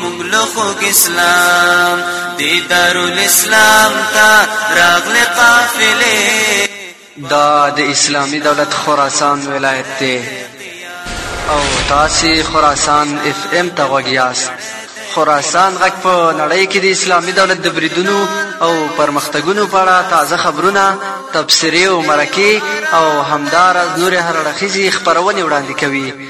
مونږ له خوږ اسلام د دارالاسلام ته راغلې قافلې دا د اسلامي دولت خراسان ولایت دی او تاسو خراسان اف ام ته غوږ یاست خراسان غږ په نړۍ کې د اسلامي دولت د بریدونو او پرمختګونو په اړه تازه خبرونه تبصرې او مرکې او همداراز نورې هر اړخیزې خپرونې وړاندې کوي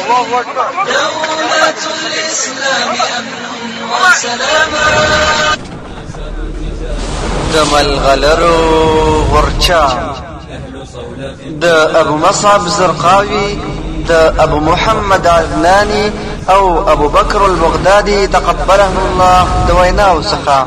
الله اکبر دولت الاسلام امن و سلامت د ملغلرو غرچا د ابو مصعب زرقاوي د ابو محمد عدناني او ابو بکر البغدادي تقبله الله د ویناو څخه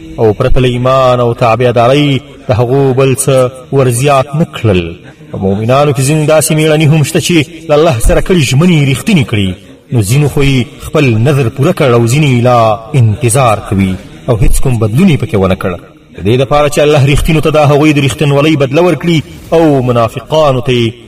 او پرته له ایمان او تابعدارۍ د هغو بل څه ورزیات نه کړل په مؤمنانو کې ځینې داسې میړني هم شته چې له الله سره کړي ژمنې رښتینې کړي نو ځینو خو خپل نظر پوره کړ او ځینې لا انتظار کوي او هیڅ کوم بدلون یې پکې ونه کړ د دې دپاره چې الله رښتینو ته د هغوی د رښتینولۍ بدله ورکړي او منافقانو ته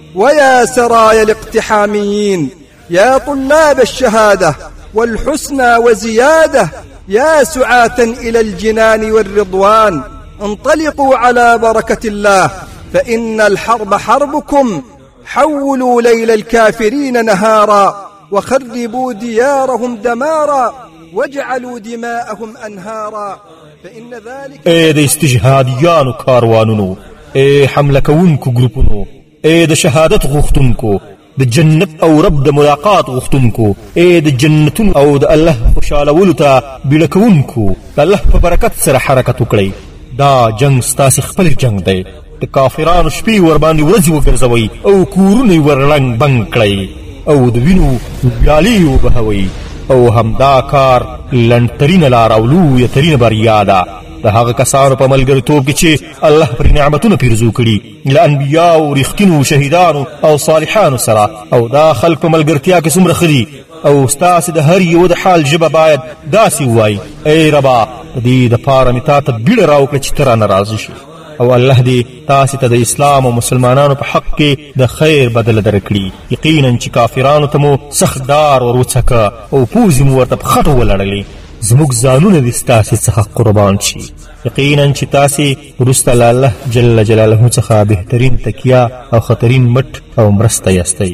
ويا سرايا الاقتحاميين يا طلاب الشهادة والحسنى وزيادة يا سعاة إلى الجنان والرضوان انطلقوا على بركة الله فإن الحرب حربكم حولوا ليل الكافرين نهارا وخربوا ديارهم دمارا واجعلوا دماءهم أنهارا ای د استجهادیانو کاروانونو ای حمله کوونکو ګروپونو ای د شهادت غوښتونکو د جنت او رب د ملاقات غوښتونکو ای د جنتونو او د الله خوشحالولو ته بیړه کوونکو د الله په برکت سره حرکت وکړئ دا جنګ ستاسې خپل جنګ دی د کافرانو شپې ورباندې ورځې وګرځوئ او کورونه یې ورړنګ بنګ کړئ او د وینو ویالې یې وبهوئ او همدا کار لنډترینه لار او لویه ترینه بریا ده د هغه کسانو په ملګرتوب کې چې الله پر نعمتونه پیرزو کړي له انبیاو رښتینو شهیدانو او صالحانو سره او دا خلک په ملګرتیا کې څومره ښه دي او ستاسې د هر یو د حال ژبه باید داسې ووایي ای ربا د دې دپاره مې تا ته بیړه راوکړه چې ته رانه راضي شي او الله دې تاسې ته د اسلام او مسلمانانو په حق کې د خیر بدله درکړي یقینا چې کافرانو ته مو سخت ډار ور وڅکه او پوزې مو ورته په خټو ولړلې زموږ ځانونه دې ستاسې څخه قربان شي یقینا چې تاسې وروسته له الله جل جلاله څخه بهترین تکیه او خطرین مټ او مرسته یاستئ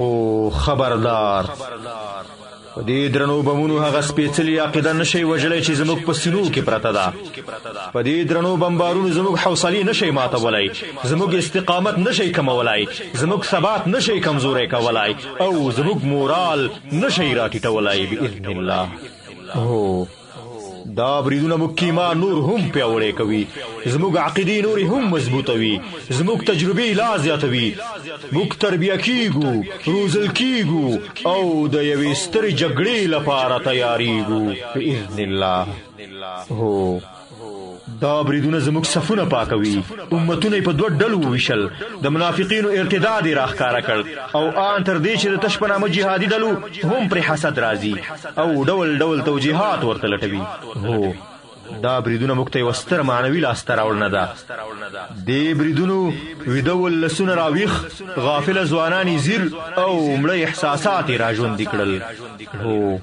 او خبردار په دې درنو بمونو هغه سپېڅلې عقیده نشي وژلای چې زموږ په سینو کې پرته ده په دې درنو بمبارونو زموږ حوصله نشي ماتولای زموږ استقامت نشي کمولای زموږ ثبات نشي کمزوري کولای او زموږ مورال نشي راټیټولای باذن الله هو دا بریدونه موږ کیما نور هم پیاوړی کوي زموږ عقیدې نور هم مضبوطوي زموږ تجربې لا زیاتوي موږ تربیه کیږو روزل کیږو او د یوې سترې جګړې لپاره تیاریږو باذن الله هو دا بریدونه زموږ صفونه پاکوي امتونه په دوه ډلو وویشل د منافقینو ارتداد یې راښکاره کړ او آن تر دې چې د تش په نامه جهادي ډلو هم پرې حسد راځي او ډول ډول توجیهات ورته لټوي هو دا بریدونه موږ ته یوه ستره معنوي لاسته راوړنه ده دې بریدونو ویده ولسونه راویښ غافله ځوانان یې ځیر او مړه احساسات یې راژوندي کړل هو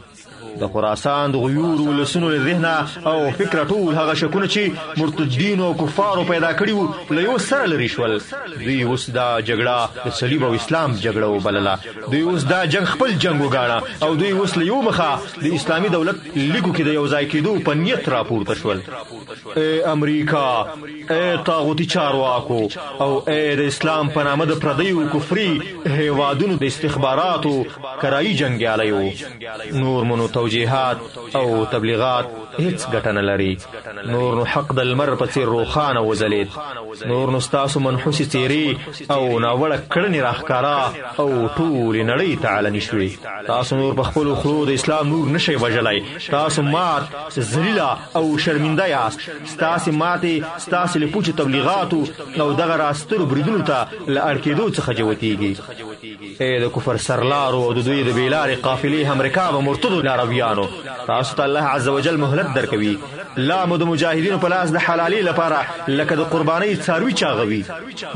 د خراسان د غیور ولسونو له ذهنه او فکر ټول هغه شکونه چې مرتدین او کفارو پیدا کړي وو له یو سره لري شول دوی اوس دا جګړه د صلیب او اسلام جګړه وبلله دوی اوس دا جنگ خپل جنگ وګاڼه او دوی اوس له یو مخه د اسلامي دولت لیکو کې د یو ځای کېدو په نیت راپورته شول اے امریکا اے طاغوتی چارواکو او اے د اسلام په نامه د پردیو کفري هیوادونو د استخباراتو کرایي جنگیالیو نور منو توجیهات او تبلیغات هیڅ ګټه نه لري نور نو حق د لمر په څیر روښانه وځلید نور نو ستاسو منحوسې څیرې او ناوړه کړنې راښکارا او ټولې نړۍ ته علني شوې تاسو نور په خپلو خلو د اسلام نور نشئ وژلی تاسو مات ذلیلا او شرمنده یاست ستاسو ماته ستاسو له پوچو تبلیغاتو او دغه راسترو بریدونو ته له اړکېدو څخه جوتیږي اے د کفر سرلارو او د دوی د بیلارې قافلې امریکا به مرتدو لارویانو تاسو ته الله عزوجل مهلت درکوي لا مو د مجاهدینو په لاس د حلالي لپاره لکه د قربانۍ څاروي چاغوي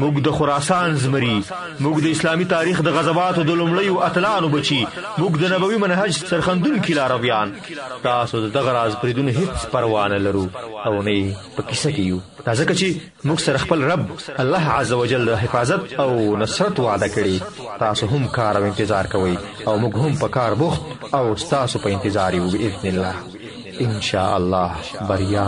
موږ د خراسان زمری موږ د اسلامی تاریخ د غزواتو د لومړی او اتلانو بچی موږ د نبوي منهج سرخندون کې لارویان تاسو د دغه راز پریدون هیڅ پروا نه لرو او نه په کیسه کې یو دا ځکه چې موږ سره خپل رب الله عزوجل د حفاظت او نصرت وعده کړي تاسو هم کار او انتظار کوئ او موږ هم په کار بوخت او تاسو په انتظار یو باذن الله ان شاء الله بریا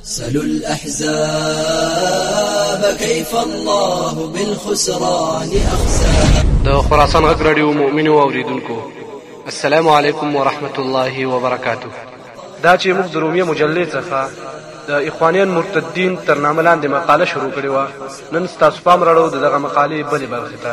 سلوا الاحزاب كيف الله بالخسران اخزاها د خراسان غږ رادیو مؤمنو اوریدونکو السلام علیکم ورحمت الله وبرکاتو دا چې موږ د رومیه مجلې څخه د اخوانیان مرتدین تر نامه لاندې مقاله شروع کړې وه نن ستاسو پام راړو د دغه مقالې بلې برخې ته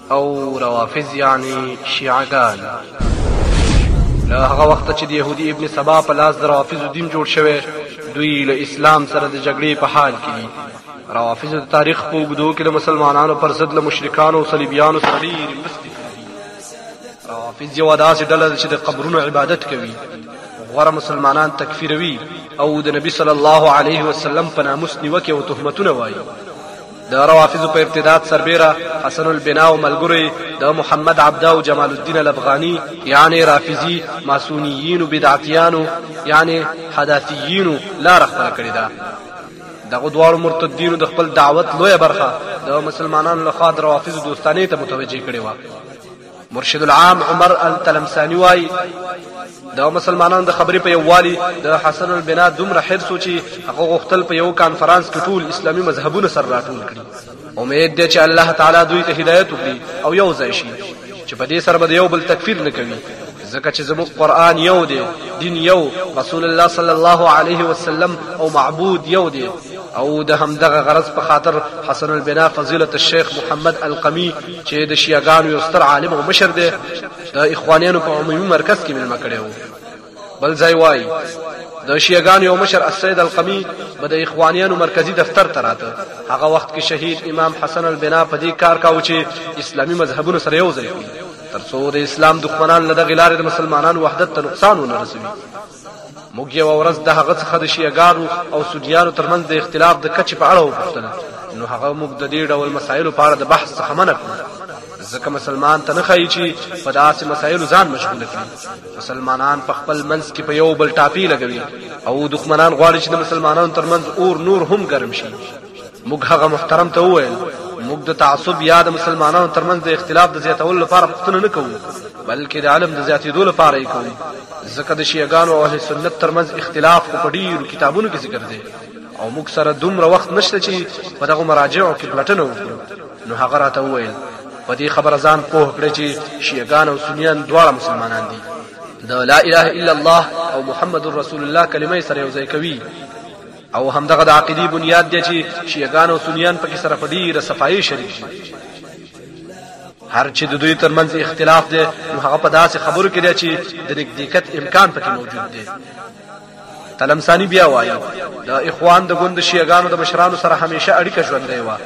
او روافض یعنی شیعه ګان له هغه وخت چې د يهودي ابن سبا په لاس د روافض دین جوړ شوی دوی له اسلام سره د جګړې په حال کې دي روافض د تاریخ په اوږدو کې د مسلمانانو پر ضد له مشرکانو او صلیبیانو سره ډېرې مرستې کړي روافض یوه داسې ډله ده چې د قبرونو عبادت کوي غوره مسلمانان تکفیروي او د نبی صلی الله علیه وسلم په ناموس نیوکې او تهمتونه وایي د روافضو په ارتداد سربېره حسن البنا او ملګرو یې د محمد عبده او جمال الدین الافغاني یعنې رافضي ماسونیینو بدعتیانو یعنې حداثیینو لاره خپله کړې ده دغه دواړو مرتدینو د خپل دعوت لویه برخه د مسلمانانو لخوا د روافضو دوستانې ته متوجه کړې وه مرشد العام عمر التلمسانی وای د مسلمانانو د خبرې په یووالي د حسن البنا دومره حرس و چې هغه غوښتل په یو کانفرنس کې ټول اسلامي مذهبونه سره راټول کړي امید دی چې الله تعالی دوی ته هدایت وکړي او یو ځای شي چې په دې سره به د یو بل تکفیر نه کوي ځکه چې زموږ قرآن یو دی دین یو رسول الله صلی الله علیه وسلم او معبود یو دی او د همدغه غرض په خاطر حسن البنا فضیلت الشیخ محمد القمی چې د شیعاګانو یو ستر عالم او مشر دی د اخوانیانو په عمومي مرکز کې ملما کړی و بل ځای وایي د شیعاګانو یو مشر السید القمی به د اخوانیانو مرکزی دفتر ته راته هغه وخت کې شهید امام حسن البنا په دې کار کاوه چې اسلامي مذهبونو سره یو ځای کړي ترڅو د اسلام دښمنان له دغې لارې د مسلمانانو وحدت ته نقصان ونه رسوي موږ یو ورځ د هغه څخه د شیعګانو او سنیانو ترمنځ د اختلاف د کچې په اړه وپوښتنه نو هغه موږ د دې ډول مسایلو په اړه د بحث څخه منع کړو ځکه مسلمان ته نه ښایي چې په داسې مسایلو ځان مشغول کړي مسلمانان په خپل منځ کې په یو بل ټاپې لګوي او دښمنان غواړي چې د مسلمانانو ترمنځ اور نور هم ګرم شي موږ هغه محترم ته وویل موږ د تعصب یا د مسلمانانو ترمنځ د اختلاف د زیاتولو لپاره پوښتنه نه کوو بلکې د علم د زیاتېدو لپاره یې کوو ځکه د شیعګانو او اهل سنت ترمنځ اختلاف خو په ډېرو کتابونو کې ذکر دی او موږ سره دومره وخت نشته چې په دغو مراجعو کې پلټنه وکړو نو هغه راته وویل په دې خبره ځان پوه کړئ چې شیعګان او سنیان دواړه مسلمانان دي د لا اله الا الله او محمد رسول الله کلمه سره یو ځای کوي او همدغه د عقیدی بنیاد دی چې شیعګان او سنیان پکې سره په ډیره صفایي شریک دي هر چې د دوی ترمنځ اختلاف دی نو هغه په داسې خبرو کې دی چې د نږدېکت امکان پکې موجود دی تلمسانی بیا وایي د اخوان د ګوند شیعګانو د مشرانو سره همیشه اړیکه ژوندۍ وه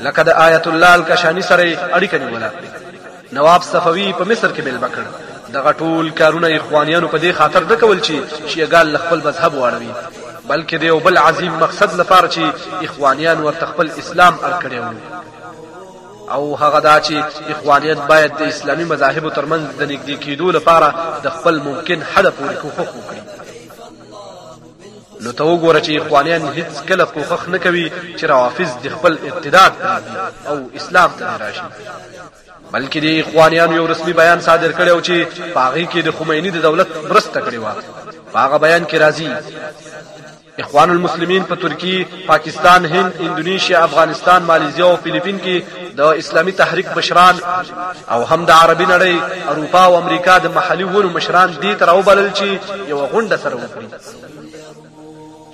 لکه د آیت الله الکشانی سره اړیکه نیوله نواب صفوي په مصر کې مېلمه کړ دغه ټول کارونه اخوانیانو په دې خاطر نه کول چې شیعګان له خپل مذهب واړوي بلکې د یو بل عظیم مقصد لپاره چې اخوانیان ورته خپل اسلام اړ کړی وو او هغه دا چې اخوانیت باید د اسلامي مذاهبو ترمنځ د نږدې کېدو لپاره د خپل ممکن حد پورې کوښښ وکړي نو ته وګوره چې اخوانیان هیڅ کله کوښښ نه کوي چې روافض د خپل ارتداد او اسلام ته راشي بلکې د اخوانیانو یو رسمي بیان صادر کړی او چې په هغې کې د خمیني د دولت مرسته کړې وه په هغه بیان کې راځي اخوان المسلمین په ترکی پاکستان هند اندونیشیا افغانستان مالیزیا او فلیپین کې د اسلامی تحریک مشران او هم د عربي نړۍ اروپا او امریکا د محلي ونو مشران دې تر وبلل چې یو غونډه سره وکړي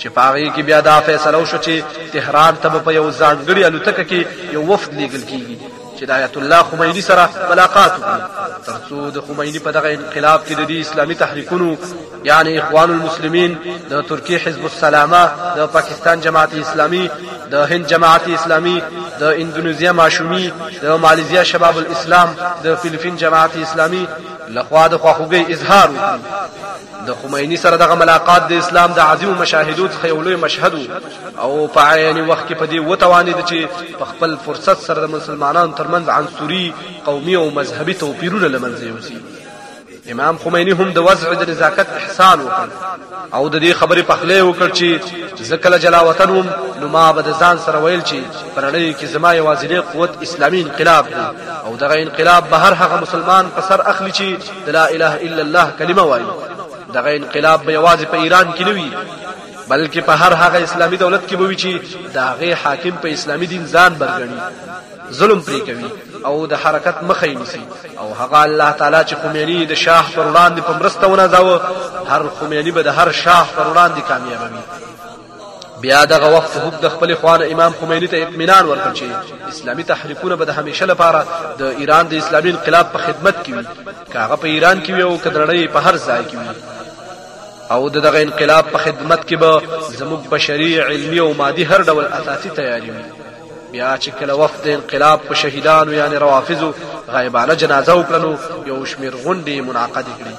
چې پاغي کې بیا دا فیصله وشو چې تهران ته په یو ځانګړي الوتکه کې یو وفد لیږل کیږي چې د آیت الله خمیني سره ملاقات وکړي ترڅو د خمیني په دغه انقلاب کې د دې اسلامي تحریکونو یعنی اخوان المسلمین د ترکیه حزب السلامه د پاکستان جماعت اسلامي د هند جماعت اسلامي د اندونیزیا ماشومی د مالیزیا شباب الاسلام د فلیپین جماعت اسلامي لخوا د خواخوږي اظهار وکړي د خمیني سره دغه ملاقات د اسلام د عظیم مشاهدو څخه یو لوی مشهد او په عین وخت کې په دې وتوانید چې په خپل فرصت سره د مسلمانانو ترمنځ عنصري قومي او مذهبي توپیرونه لمنځه یوسي امام خمیني هم د وضع د نزاکت احسان وکړ او د دې خبرې په خله وکړ چې زکل جلا وطن وم نو ما به د ځان سره ویل چې پرړې کې زما یوازې قوت اسلامي انقلاب دی او دغه انقلاب به هر هغه مسلمان په سر اخلي چې د لا اله الا الله کلمه وایي دغه انقلاب به یوازې په ایران کې نه وي بلکې په هر هغه اسلامي دولت کې به وي چې د هغې حاکم په اسلامي دین ځان برګني ظلم پرې کوي او د حرکت مخه نیسي او هغه الله تعالی چې خمیني د شاه پر وړاندې په مرسته ونازاوه هر خمیني به د هر شاه پر وړاندې کامیابوي بیا دغه وخت هم د خپل خوانه امام خمینی ته اطمینان ورکړ چې اسلامي تحریکونه به د همیشه لپاره د ایران د اسلامي انقلاب په خدمت کې وي که هغه په ایران کې وي او که درړی په هر ځای کې وي او د دغه انقلاب په خدمت کې به زموږ بشري علمي او مادي هر ډول اساسي تیاری وي بیا چې کله وفد انقلاب په شهیدانو یعنی روافضو غایبانه جنازه وکړنو یو شمیر غونډې منعقد کړي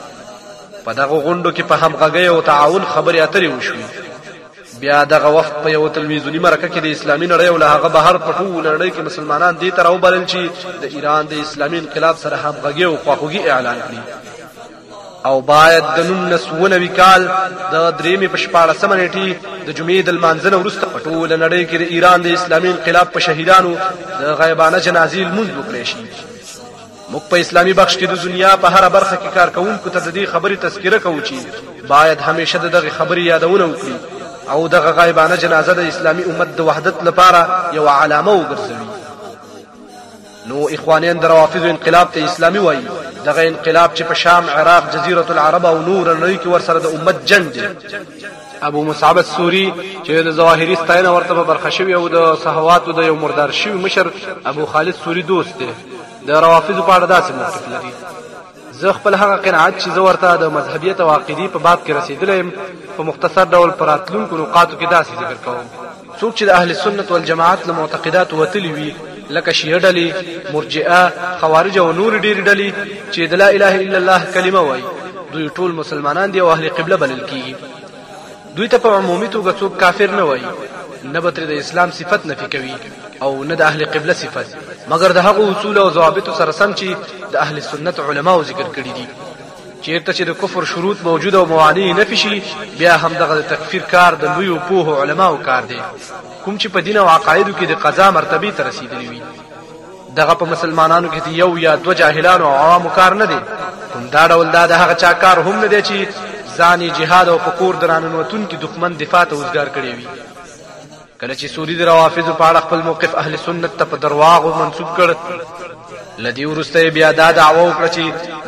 په دغه غونډو کې په همغږۍ او تعاون خبرې اترې وشوې بیا دغه وخت په یو تلویزیوني مرکه کې د اسلامي نړۍ او له هغه بهر په ټول نړۍ کې مسلمانان دې تر او بلل چې د ایران د اسلامي انقلاب سره همغږي او خواخوږي اعلان کړي او باید د 1990 کال د درېمې په 14 نیټه د جمعې د لمانځنه وروسته په ټول نړۍ کې د ایران د اسلامي انقلاب په شهیدانو د غیبانه جنازې لمونځ وکړي شي موږ په اسلامي بخش کې د دنیا په هره برخه کې کارکوونکو ته د دې خبرې تذکره کوو چې باید همیشه د دغه خبرې یادونه وکړي او دغه غایبانه جنازه د اسلامي امت د وحدت لپاره یو علامه وګرځوي نو اخوانیان د روافض انقلاب ته اسلامي وایي دغه انقلاب چې په شام عراق جزیره العرب او نور نړۍ کې ورسره د امت جنگ دی ابو مصعب السوري چې د ظواهري ستاینه ورته په برخه شوی او د صحواتو د یو مردار شوی مشر ابو خالد سوري دوست دی د روافضو په اړه داسې موقف لري زه خپل هغه قناعت چې زه ورته د مذهبیت او عقیدې په باب کې رسېدلی یم په مختصر ډول په راتلونکو نقاطو کې داسې ذکر کوم څوک چې د اهل سنت والجماعت له معتقداتو وتلي وي لکه شیعه ډلې مرجئه خوارج او نور ډېرې ډلې چې د لا اله الا الله کلمه وایي دوی ټول مسلمانان دي او اهل قبله بلل کیږي دوی ته په عمومي توګه څوک کافر نه وایي نه به ترې د اسلام صفت نفي کوي او نه د اهل قبله صفت مګر د هغو اصول او ضوابطو سره سم چې د اهل سنت علماو ذکر کړي دي چیرته چې د کفر شروط موجود او موانع نفي شي بیا هم دغه د تکفیر کار د لوی او پوه علماو کار دی کوم چې په دین او عقایدو کې د قضا مرتبه ته رسیدلی وي دغه په مسلمانانو کې یو یا دو جاهلان او عوام کار نه دی کوم دا ډول دا د هغه چا کار هم نه دی چې ځان جهاد او فقور درانه نوتون کې دښمن دفاع ته وزګار کړی وي کله چې سوري د روافضو په اړه خپل موقف اهل سنت ته په درواغو منسوب کړ له دې وروسته یې بیا دا دعوه وکړه چې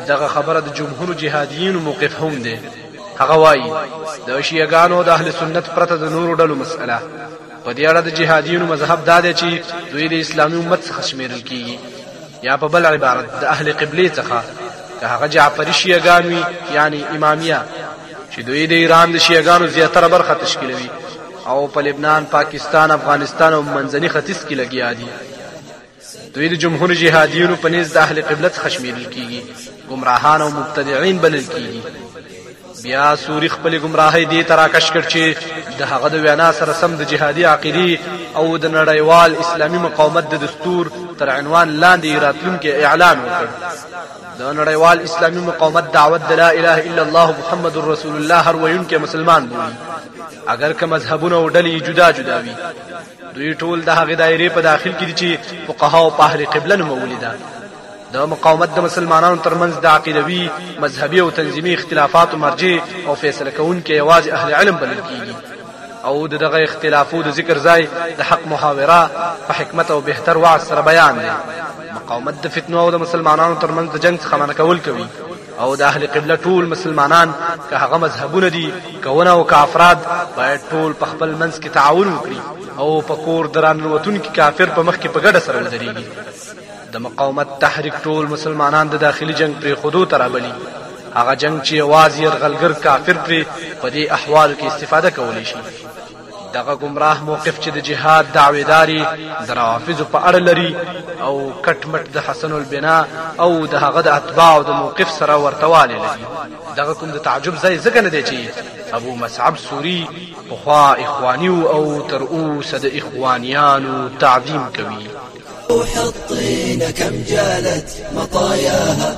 دغه خبره د جمهورو جهادیینو موقف هم دی هغه وایي د شیعګانو د اهل سنت پرته د نورو ډلو مسئله په دې اړه د جهادیینو مذهب دا دی چې دوی د اسلامي امت څخه شمیرل کیږي یا په بل عبارت د اهل قبله څخه که هغه جعفری شیعګان وي یعنی امامیه چې دوی د ایران د شیعګانو زیاتره برخه تشکیلوي او په لبنان پاکستان افغانستان او منځني ختیځ کې لګیا دي دوی د جمهور جهادیونو په نس د اهل قبلت خشمیرل کیږي گمراهان او مبتدعين بلل کیږي بیا سوري خپل گمراهي دي تراکش کړ چې د هغه د وینا سره سم د جهادي عقيدي او د نړیوال اسلامي مقاومت د دستور تر عنوان لاندې راتلونکي اعلان وکړ د نړیوال اسلامي مقاومت دعوت د لا اله الا الله محمد رسول الله هر ویونکي مسلمان بولي اگر که مذهبونه او ډلې جدا جدا وي دوی ټول د هغې دایرې په داخل کې دي چې فقها او په اهل قبله نومولې ده د مقاومت د مسلمانانو ترمنځ د عقیدوي مذهبي او تنظیمي اختلافاتو مرجع او فیصله کوونکي یوازې اهل علم بلل کیږي او د دغه اختلافو د ذکر ځای د حق محاوره په حکمت او بهتر وعظ سره بیان دی مقاومت د فتنو او د مسلمانانو ترمنځ د جنگ څخه منع کول کوي او د اهل قبله ټول مسلمانان که هغه مذهبونه دي کونه او کافراد باید ټول په خپل منځ کې تعاون وکړي او په کور درانوتونکي کافر په مخ کې په ګډه سره ودرېږي د مقاومت تحریک ټول مسلمانان د داخلي جنگ پرې خودو ترابلي هغه جنگ چې یوازې يرغلګر کافر پرې په دې احوالو کې استفاده کولی شي دغه ګمراه موقف چې د جهاد دعویداري د روافضو په اړه لري او کټ مټ د حسن البنا او د هغه د اتباع د موقف سره ورتوالی لري دغه کوم د تعجب ځای ځکه نه دی چې ابو مصعب سوري پخوا اخواني او تر اوسه د اخوانیانو تعظیم کوي روح الطين كم جالت مطاياها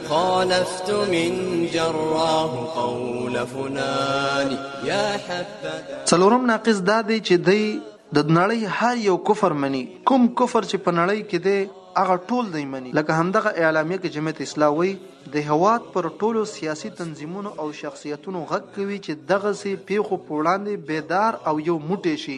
خالفت من جراه قول فلان يا حبذا څلورم ناقص دا دی چې دی د نړۍ هر یو کفر مني کوم کفر چې په نړۍ کې دی هغه ټول دی مني لکه همدغه اعلامیه کې جمعیت اسلام وایي د هواد پر ټولو سیاسي تنظیمونو او شخصیتونو غږ کوي چې دغه سي پیښو په وړاندې بیدار او یو موټی شي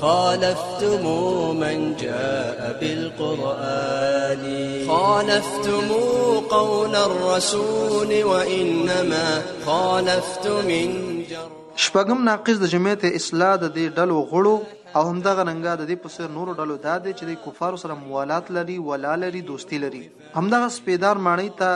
خالفتم من جاء بالقرآن خالفتم قول الرسول وإنما خالفت من جر شپږم ناقص د جمعیت اصلاح د دې ډلو غړو او همدغه رنګه د دې په سر نورو ډلو دا دی چې د کفارو سره موالات لري ولا لري دوستی لري همدغه سپیدار ماڼۍ ته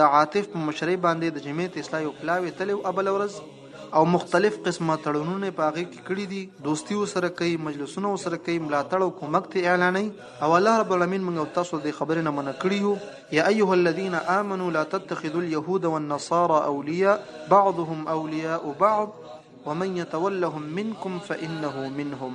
د عاطف په مشرۍ باندې د جمعیت اصلاح یو پلاوی تلو ابل ورځ او مختلف قسمه تړونونه یې په هغې کې کړي دي، دوستي ورسره کوي، مجلسونه ورسره کوي، ملاتړ او کمک ترې اعلانوي او الله رب العالمین موږ او تاسو د دې خبرې نه منع کړي یو، یا ایها الذین آمنوا لا تتخذوا اليهود والنصارى اولیاء بعضهم اولیاء بعض ومن یتولهم منکم فانه منهم.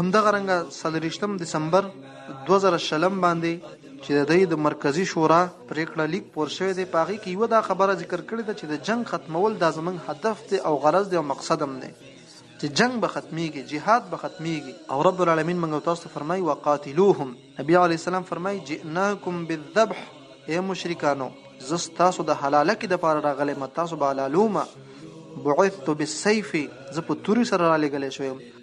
همدغه رنګه څلوریشتم دسمبر دوه زره شلم باندې چې د دوی د مرکزي شورا پریکړه لیک پور شوی دی په هغې کې یوه دا خبره ذکر کړې ده چې د جنګ ختمول دا زمونږ هدف دی او غرض دی او مقصد هم دی چې جنګ به ختميږي جهاد به ختميږي او رب العالمین موږ تاسو ته فرمایي وقاتلوهم نبی علی السلام فرمایي جئناکم بالذبح اے مشرکانو زه تاسو د حلاله کې د پاره راغلی ما تاسو به حلالومه بعثت بالسيف زه په توري سره را لګلې شوم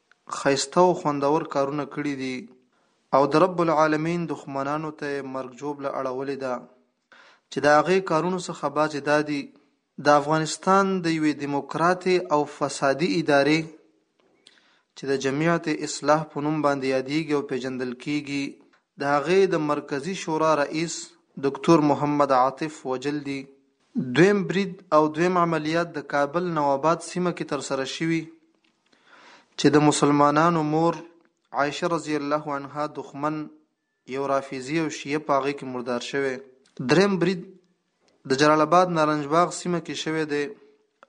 ښایسته او خوندور کارونه کړي دي او د رب العالمین دښمنانو ته یې مرګ ژوبله اړولې ده چې د هغې کارونو څخه بعضې دا دي، د افغانستان د یوې دیموکراتې او فسادي ادارې چې د جمعیت اصلاح په نوم باندې یادیږي او پیژندل کیږي د هغې د مرکزي شورا رئیس دوکتور محمد عاطف وژل دي. دویم برید او دویم عملیات د کابل نواباد سیمه کې ترسره شوي چې د مسلمانانو مور عایشه رضی الله عنها دښمن یو رافضي او شیعه په هغې کې مردار شوی. دریم برید د جلال آباد نارنج باغ سیمه کې شوی دی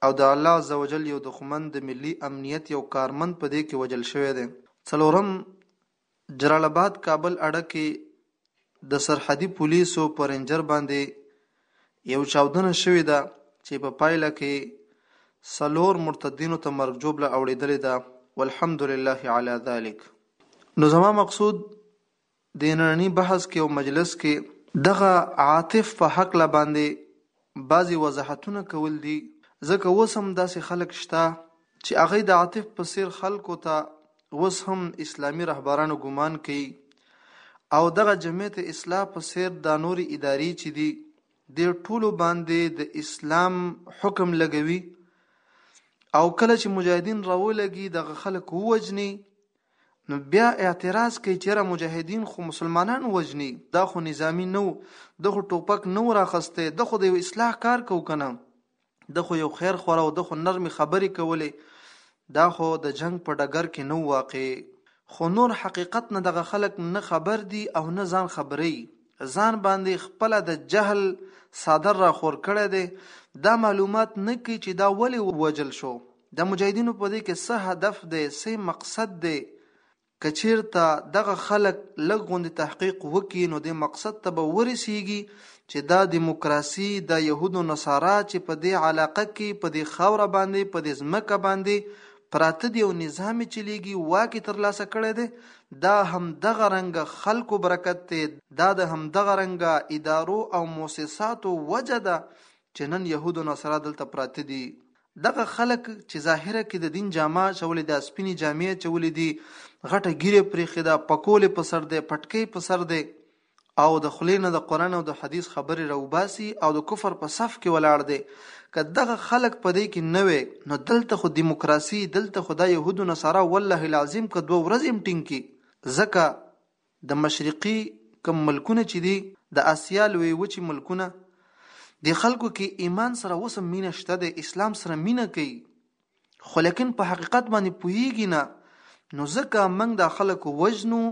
او د الله عزوجل یو دښمن د ملي امنیت یو کارمند په دې کې وژل شوی دی. څلورم جلال اباد کابل اړه کې د سرحدي پولیسو په رینجر باندې یو چاودنه شوې ده چې په پایله کې څلور مرتدینو ته مرګ ژوبله اوړېدلې ده والحمدلله علی ذلک نو زما مقصود د ننني بحث کې او مجلس کې دغه عاطف په حق لا باندې بعضی وضاحتونه کول دي ځکه اوس هم داسې خلک شته چې هغوی د عاطف په څیر خلکو ته اوس هم اسلامي رهبرانو ګمان کوي او دغه جمعیت اصلاح په څیر دا نورې ادارې چې دي دې ټولو باندې د اسلام حکم لګوي او کله چې مجاهدین راولګي دغه خلک ووجني نو بیا اعتراض کوي چې یاره مجاهدین خو مسلمانان وجني دا خو نظامی نه وو د خو ټوپک نه راخسته د خو د یو اصلاح کار کو کنه د خو یو خیر خورو د خو نرمي خبرې کولې دا خو د جنگ په ډګر کې نو واقع خو نور حقیقت نه دغه خلک نه خبر دي او نه ځان خبري ځان باندې خپل د جهل صادر را خور کړی دی دا معلومات نه کوي چې دا ولی وجل شو د مجاهدینو په دې کې څه هدف دی څه مقصد دی که چیرته دغه خلک لږ غوندې تحقیق وکړي نو د مقصد ته به ورسیږي چې دا دیموکراسي د یهودو نصارا چې په دې علاقه کې په دې خاوره باندې په دې ځمکه باندې پراته دی او نظام چلیږي واکې ترلاسه کړی دی دا هم دغه رنګ خلکو برکت دی دا د هم دغه رنګ ادارو او موسساتو وجه ده چې نن يهودو نصارا دلته پراته دي دغه خلک چې ظاهره کې د دین جامه اچولې ده سپینې جامې اچولې دي غټه ګیره پرېښې ده پکولې په سر دی پټکۍ په سر دی او د خولې نه د قرآن او د حدیث خبرې راوباسي او د کفر په صف کې ولاړ دی که دغه خلک په دې کې نه وي نو دلته خو دیموکراسي دلته خو دا یهودو نصارا والله العظیم که دوه ورځې هم ټینګ کړي ځکه د مشرقي کوم ملکونه چې دي د اسیا لویې وچې ملکونه دې خلکو کې ایمان سره اوس مینه شته دی اسلام سره مینه کوي خو لیکن په حقیقت باندې پوهیږي نه نو ځکه موږ دا خلک وژنو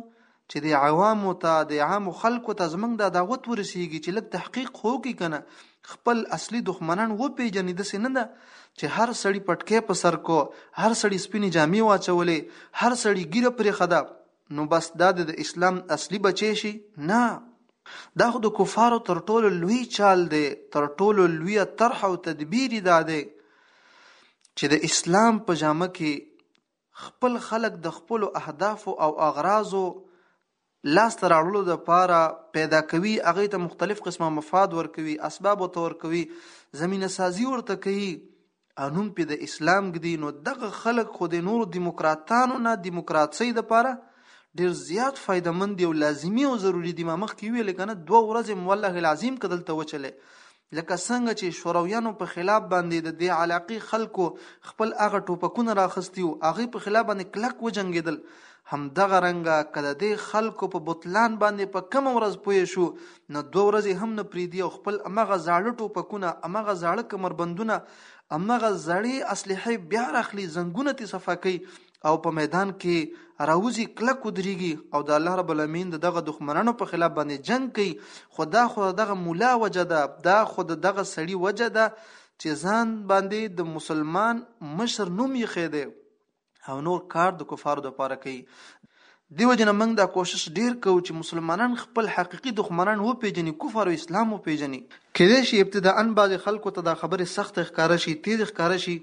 چې د عوامو ته د عامو خلکو ته زمونږ دا دعوت ورسیږي چې لږ تحقیق خو کې کنه خپل اصلي دښمنان و پیژنې د سینه ده چې هر سړی پټکې په سر کو هر سړی سپینې جامې واچولې هر سړی ګیره پرې خدا نو بس دا د اسلام اصلي بچی شي نه دا خو د کفارو تر ټولو لوی چال دی تر ټولو لوی طرح او تدبیر دا دی چې د اسلام په جامه کې خپل خلک د خپل اهداف او اغراضو لاس تر اړولو د پاره پیدا کوي هغه ته مختلف قسمه مفاد ورکوي اسباب ورته ورکوي زمينه سازي ورته کوي او نوم پې د اسلام ږدي نو دغه خلک خو د نورو دیموکراتانو نه دیموکراسۍ دپاره ډېر زیات فایده مند دي او لازمي او ضروري دي ما مخکې ویل کنه دوه ورځې مو والله العظیم که دلته وچلی لکه څنګه چې شورویانو په خلاف باندې د دې علاقې خلکو خپل هغه ټوپکونه راخستي او هغه په خلاف باندې کلک وجنګېدل همدغه رنګه که د دې خلکو په بطلان باندې په کومه ورځ پوه شو نو دوه ورځې هم نه پرېږدي او خپل همغه زاړه ټوپکونه، همغه زاړه کمربندونه، همغه زړې اسلحې بیا راخلي، زنګونه ترې صفا کوي او په میدان کې راوځي، کلک ودرېږي او د الله رب العالمین د دغه دښمنانو په خلاف باندې جنګ کوي، خو دا خو د دغه ملا وجه ده، دا خو د دغه سړي وجه ده چې ځان باندې د مسلمان مشر نوم ایښی دی. او نور کار د کفارو د پاره کوي دی وجه نه موږ دا کوشش ډیر کوو چې مسلمانان خپل حقیقي دښمنان وپیژني کفر او اسلام وپیژني کېدای شي ابتداء بعضې خلکو ته دا خبرې سختې ښکاره شي تېزې ښکاره شي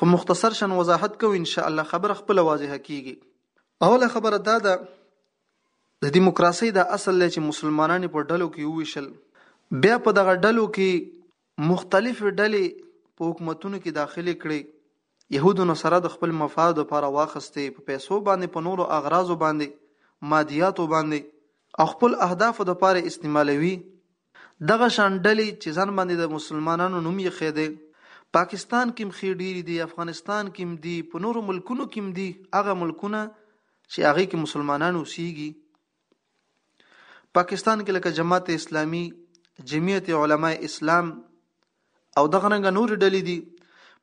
خو مختصر شان وضاحت کوو ان شاء الله خبره خپل واضحه کیږي اوله خبره دا ده د دیموکراسي دا اصل دی چې مسلمانان په ډلو کې وویشل بیا په دغه ډلو کې مختلفې ډلې په حکومتونو کې داخلې کړې، یهودو نه سره د خپل مفاد لپاره واخستې، په پیسو باندې، په نورو اغراضو باندې، مادیاتو باندې او خپل اهدافو لپاره یې استعمالوي، دغه شان ډلې چې ځان باندې د مسلمانانو نوم ایښی دی، پاکستان کې هم ښې ډېرې دي، افغانستان کې هم دي، په نورو ملکونو کې هم دي، هغه ملکونه چې هغې کې مسلمانان اوسېږي. پاکستان کې لکه جماعت اسلامي جمعیت علما اسلام او دغه رنګ نور ډلې دي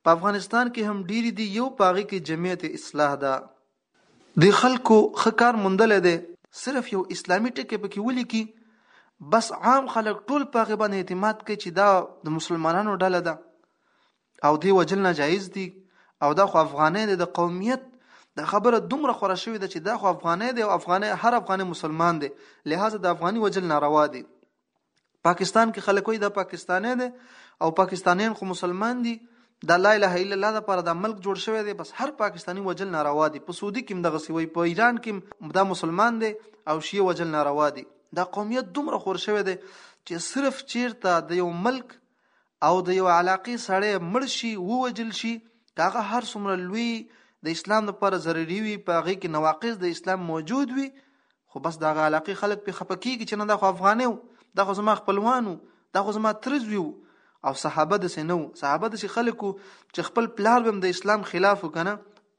په افغانستان کې هم ډیر دي یو پاغي کې جمعیت اصلاح ده د خلکو خکار مندل دي صرف یو اسلامی ټکی پکې ولیکي بس عام خلک ټول پاغي باندې اعتماد کوي چې دا د مسلمانانو ډله ده او دی وجل ناجایز دی او دا خو افغانې دی د قومیت دا خبره دومره خوره شوې ده چې دا خو افغانې دی او افغانې هر افغانې مسلمان دی لهدا د افغاني وجل ناروا دی پاکستان کې خلک وایي دا پاکستانې دی او پاکستانیان خو مسلمان دي دا لا اله الا الله لپاره دا ملک جوړ شوی دی بس هر پاکستانی وجل ناروا دی په سعودي کې دغه سوي په ایران کې دا مسلمان دی او شی وجل ناروا دی دا قومیت دومره خور شوی دی چې صرف چیرته د یو ملک او د یو علاقې سړی مړ شي ووجل شي کاغه هر څومره لوی د اسلام لپاره ضروري وي په هغه کې نواقض د اسلام موجود وي خو بس دا علاقې خلک په خپکیږي چې نه دا خو افغاني وو دا خو زما خپلوانو دا خو زما ترز ویو او صحابه د سينو صحابه د خلکو چې خپل پلار بم د اسلام خلاف وکنه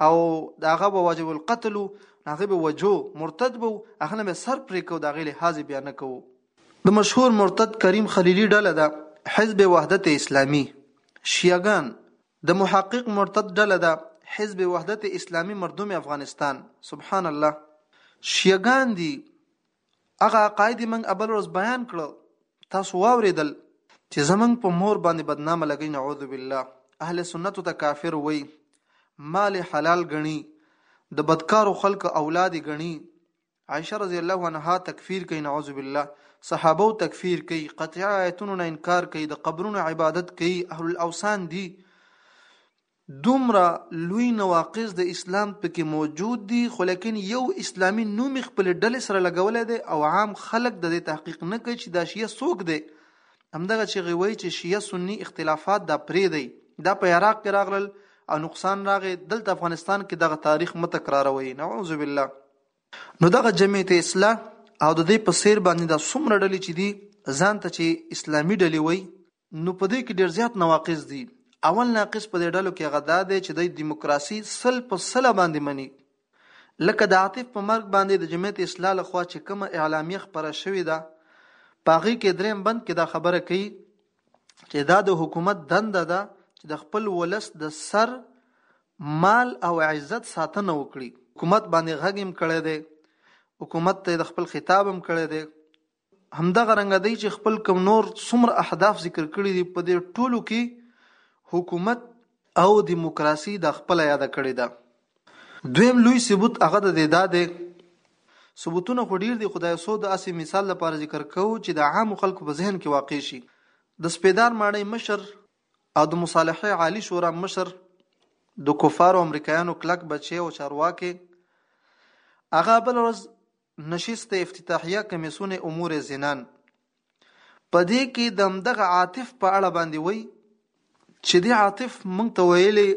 او داغه به واجب القتل هغه به وجو مرتد بو هغه به سر پرې کو داغه لحاظ بیا نه کوو د مشهور مرتد کریم خلیلي ډله ده حزب وحدت اسلامي شیعه ګان د محقق مرتد ډله ده حزب وحدت اسلامي مردم افغانستان سبحان الله شیعه ګان دي هغه عقاید موږ ابل ورځ بیان کړو تاسو واوریدل چې زمنګ په مور باندې بدنامه لګی نعوذ بالله اهل سنت ته کافر وای مال حلال غني د بدکارو خلکو اولاد غني عائشه رضی الله عنها تکفیر کوي نعوذ بالله صحابه تکفیر کوي قطع آیتونو نه انکار کوي د قبرونو عبادت کوي اهل الاوثان دي دومره لوی نواقض د اسلام پکې موجود دي خو لیکن یو اسلامی نوم خپل ډلې سره لګولې دي او عام خلک د دې تحقیق نه کوي چې دا شیعه څوک دی همدغه چې غوي چې شیعه سنی اختلافات دا پرې دی دا په عراق کې راغلل او نقصان راغی دلته افغانستان کې دغه تاریخ متکراروي نعوذ بالله نو دغه جمعیت اصلاح او د دې په څیر باندې دا څومره ډلې چې دي ځان ته چې اسلامي ډلې وای نو په دې کې ډیر زیات نواقص دي اول ناقص په دې ډلو کې هغه دا دی چې د دیموکراسي سل په سله باندې مني لکه د عاطف په مرګ باندې د جمعیت اصلاح لخوا چې کومه اعلامیه خبره شوې ده پاغي کې دریم بند کې دا خبره کوي چې دا د حکومت دنده ده چې د خپل ولس د سر مال او عزت ساتنه وکړي. حکومت باندې غږ هم کړی دی، حکومت ته یې د خپل خطاب هم کړی دی. همدغه رنګه دی چې خپل کوم نور څومره اهداف ذکر کړي دي په دې ټولو کې حکومت او دیموکراسي دا خپله یاده کړې ده. دویم لوی ثبوت هغه د دې دا دی، ثبوتونه خو ډېر دي خو دا یو څو داسې مثال لپاره ذکر کوو چې د عامو خلکو په ذهن کې واقع شي. د سپېدار ماڼۍ مشر او د مصالحې عالي شورا مشر د کفارو امریکایانو کلک بچی او چارواکی هغه بل ورځ نشست افتتاحیه کمیسون امور زنان په دې کې د همدغه عاطف په اړه باندې وایي چې دې عاطف موږ ته ویلي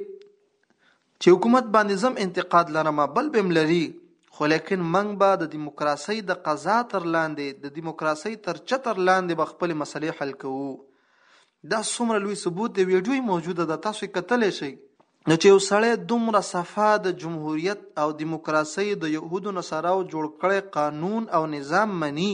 چې حکومت باندې زم انتقاد لرم بل بهم لري خو لیکن منګ به د دیموکراسۍ د قضا تر لاندې د دیموکراسۍ تر چتر لاندې به خپل مسلې حل کوو دا څومره لوی ثبوت دی ویډیو موجوده ده تاسو کتلی شئ نو چې یو سړی دومره صفا د جمهوریت او دیموکراسۍ د یهودو نصاراو جوړ کړی قانون او نظام مني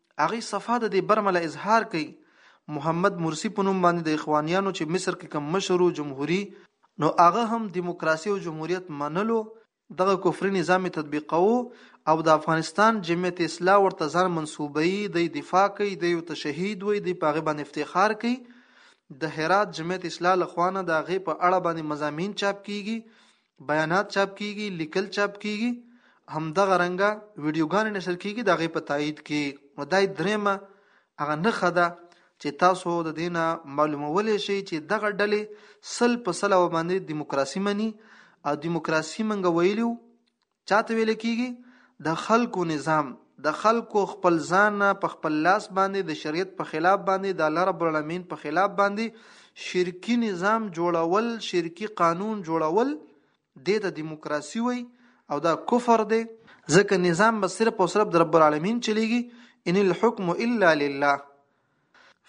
هغه صفا د دې برمله اظهار کوي محمد مرسی په نوم باندې د اخوانیانو چې مصر کې کوم مشر او جمهوریت نو هغه هم دیموکراسي او جمهوریت منلو دغه کفري نظام تطبیقوو او د افغانستان جمعیت اصلاح ورته ځان منسوبوي دی دفاع کوي دی یو تشهید وي دی په هغه باندې افتخار کوي د هرات جمعیت اصلاح لخوانه د هغې په اړه باندې مزامین چاپ کیږي بیانات چاپ کیږي لیکل چاپ کیږي هم دغه رنګه ویډیوګانې نشر کیږي د هغې په تایید کې نو دا درېیمه هغه نښه ده چې تاسو د دې نه معلومولی شئ چې دغه ډلې سل په سله باندې دیموکراسي مني او دیموکراسي موږ ویلي چا ته ویل کیږي د خلکو نظام، د خلکو خپل ځان په خپل لاس باندې د شریعت په خلاف باندې د الله رب العالمین په خلاف باندې شرکی نظام جوړول، شرکی قانون جوړول دې ته دیموکراسي وایي او دا کفر دی، ځکه نظام به صرف او صرف د رب العالمین چلیږي، ان الحکم الا لله.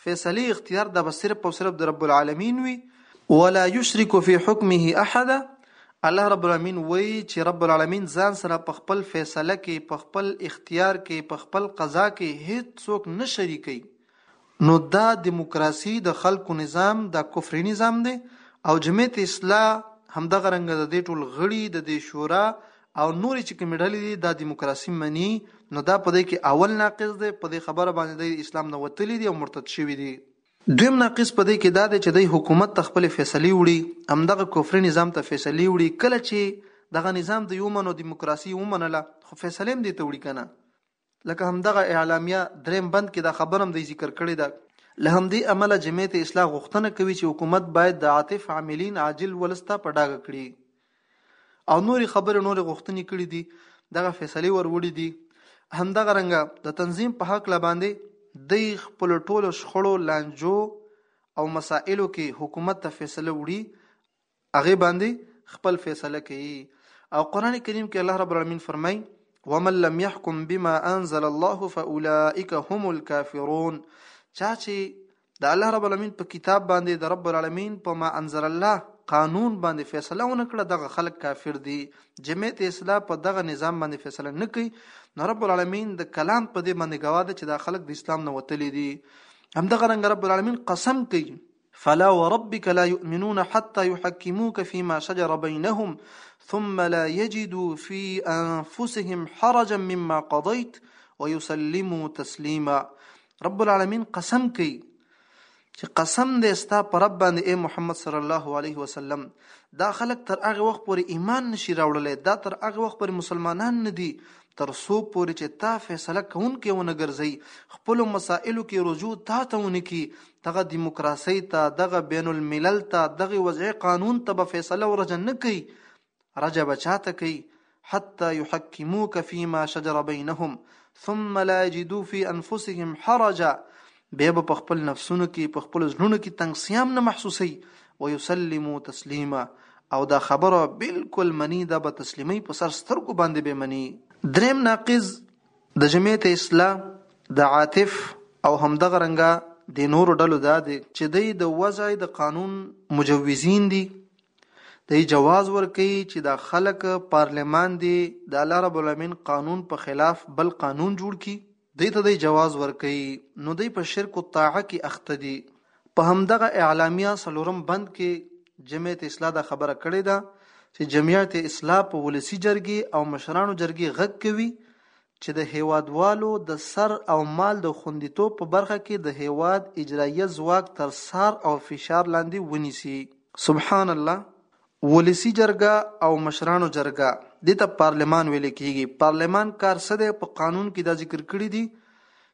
فیصلې اختیار دا به صرف او صرف د رب العالمین وي ولا یشرک فی حکمه احد الله رب العالمین وایي چې رب العالمین ځان سره په خپل فیصله کې په خپل اختیار کې په خپل قضا کې هیڅ څوک نه شریکي نو دا دیموکراسي د خلکو نظام دا کفري نظام دی او جمعیت اصلاح همدغه رنګ د دې ټول غړي د دې شورا او نورې چې کومې ډلې دي دا دیموکراسي مني نو دا په دې کې اول ناقص دی په دې خبره باندې دی اسلام نه وتلی دی او مرتد شوی دی دویم ناقص په دې کې دا دی چې دی حکومت ته خپل فیصله وړي همدغه کفري نظام ته فیصله وړي کله چې دغه نظام د یو منو دیموکراسي ومنله خو فیصله هم دې ته وړي کنه لکه همدغه اعلامیه دریم بند کې دا خبره هم دی ذکر کړې ده له همدې امله جمعیت اصلاح غوښتنه کوي چې حکومت باید د عاطف عاملین عاجل ولس ته په ډاګه کړي او نورې خبرې نورې غوښتنې کړې دي دغه فیصلې وروړي دي همدغه رنګه د تنظیم په حق لباندې د خپل ټولو شخړو لانجو او مسائلو کې حکومت ته فیصله وړي هغه باندې خپل فیصله کوي او قران کریم کې الله رب العالمین فرمای ومن لم يحكم بما انزل الله فاولئک هم الكافرون چا چې د الله رب العالمین په کتاب باندې د رب العالمین په ما انزل الله قانون باندې فیصله ونه کړه دغه خلک کافر دي جمعیت اسلام په دغه نظام باندې فیصله نه کوي نو رب العالمین د کلام په دې باندې گواه ده چې دا خلک د اسلام نه وتلي دي همدغه رنګ رب العالمین قسم کوي فلا وربک لا یؤمنون حتی یحکموک فیما شجر بینهم ثم لا یجدو فی انفسهم حرجا مما قضیت ویسلمو تسلیما رب العالمین قسم کوي چې قسم دې ستا پر رب باندې اے محمد صلی الله علیه وسلم دا خلک تر هغه وخت پورې ایمان نشي راوړلی دا تر هغه وخت پورې مسلمانان نه دي تر څو پورې چې تا فیصله کوونکی ونه ګرځي خپلو مسائلو کې رجوع تا ته ونه کړي دغه دیموکراسۍ ته دغه بین الملل ته دغه وضعي قانون ته به فیصله ورجه نه کوي رجه به چا ته کوي حتى يحكموك فيما شجر بينهم ثم لا يجدوا في انفسهم حرجا بیا به په خپل نفسونو کې په خپل زړونو کې تنګ سیام نه محسوسي ويسلمو تسلیما او دا خبره بالکل منی دا به تسلیمي په سر سترګو باندې به منی دریم ناقض د جمعیت اصلاح د عاطف او همدغه رنګه د نورو ډلو دا دی چې دی د وضع د قانون مجوزین دي دی جواز ورکوي چې دا خلک پارلمان دی د الله رب العالمین قانون په خلاف بل قانون جوړ کړي دی ته دی جواز ورکوي نو دی په شرک الطاعه کې اخته دي په همدغه اعلامیه سلورم بند کې جمعیت اصلاح دا خبره کړې ده چې جمعیت اصلاح په ولسی جرګې او مشرانو جرګې غږ کوي چې د هیوادوالو د سر او مال د خوندیتوب په برخه کې د هیواد اجراییه ځواک تر سار او فشار لاندې ونیسي سبحان الله ولسي جرګه او مشرانو جرګه دې ته پارلمان ویل کیږي پارلمان کار څه دی په قانون کې دا ذکر کړي دي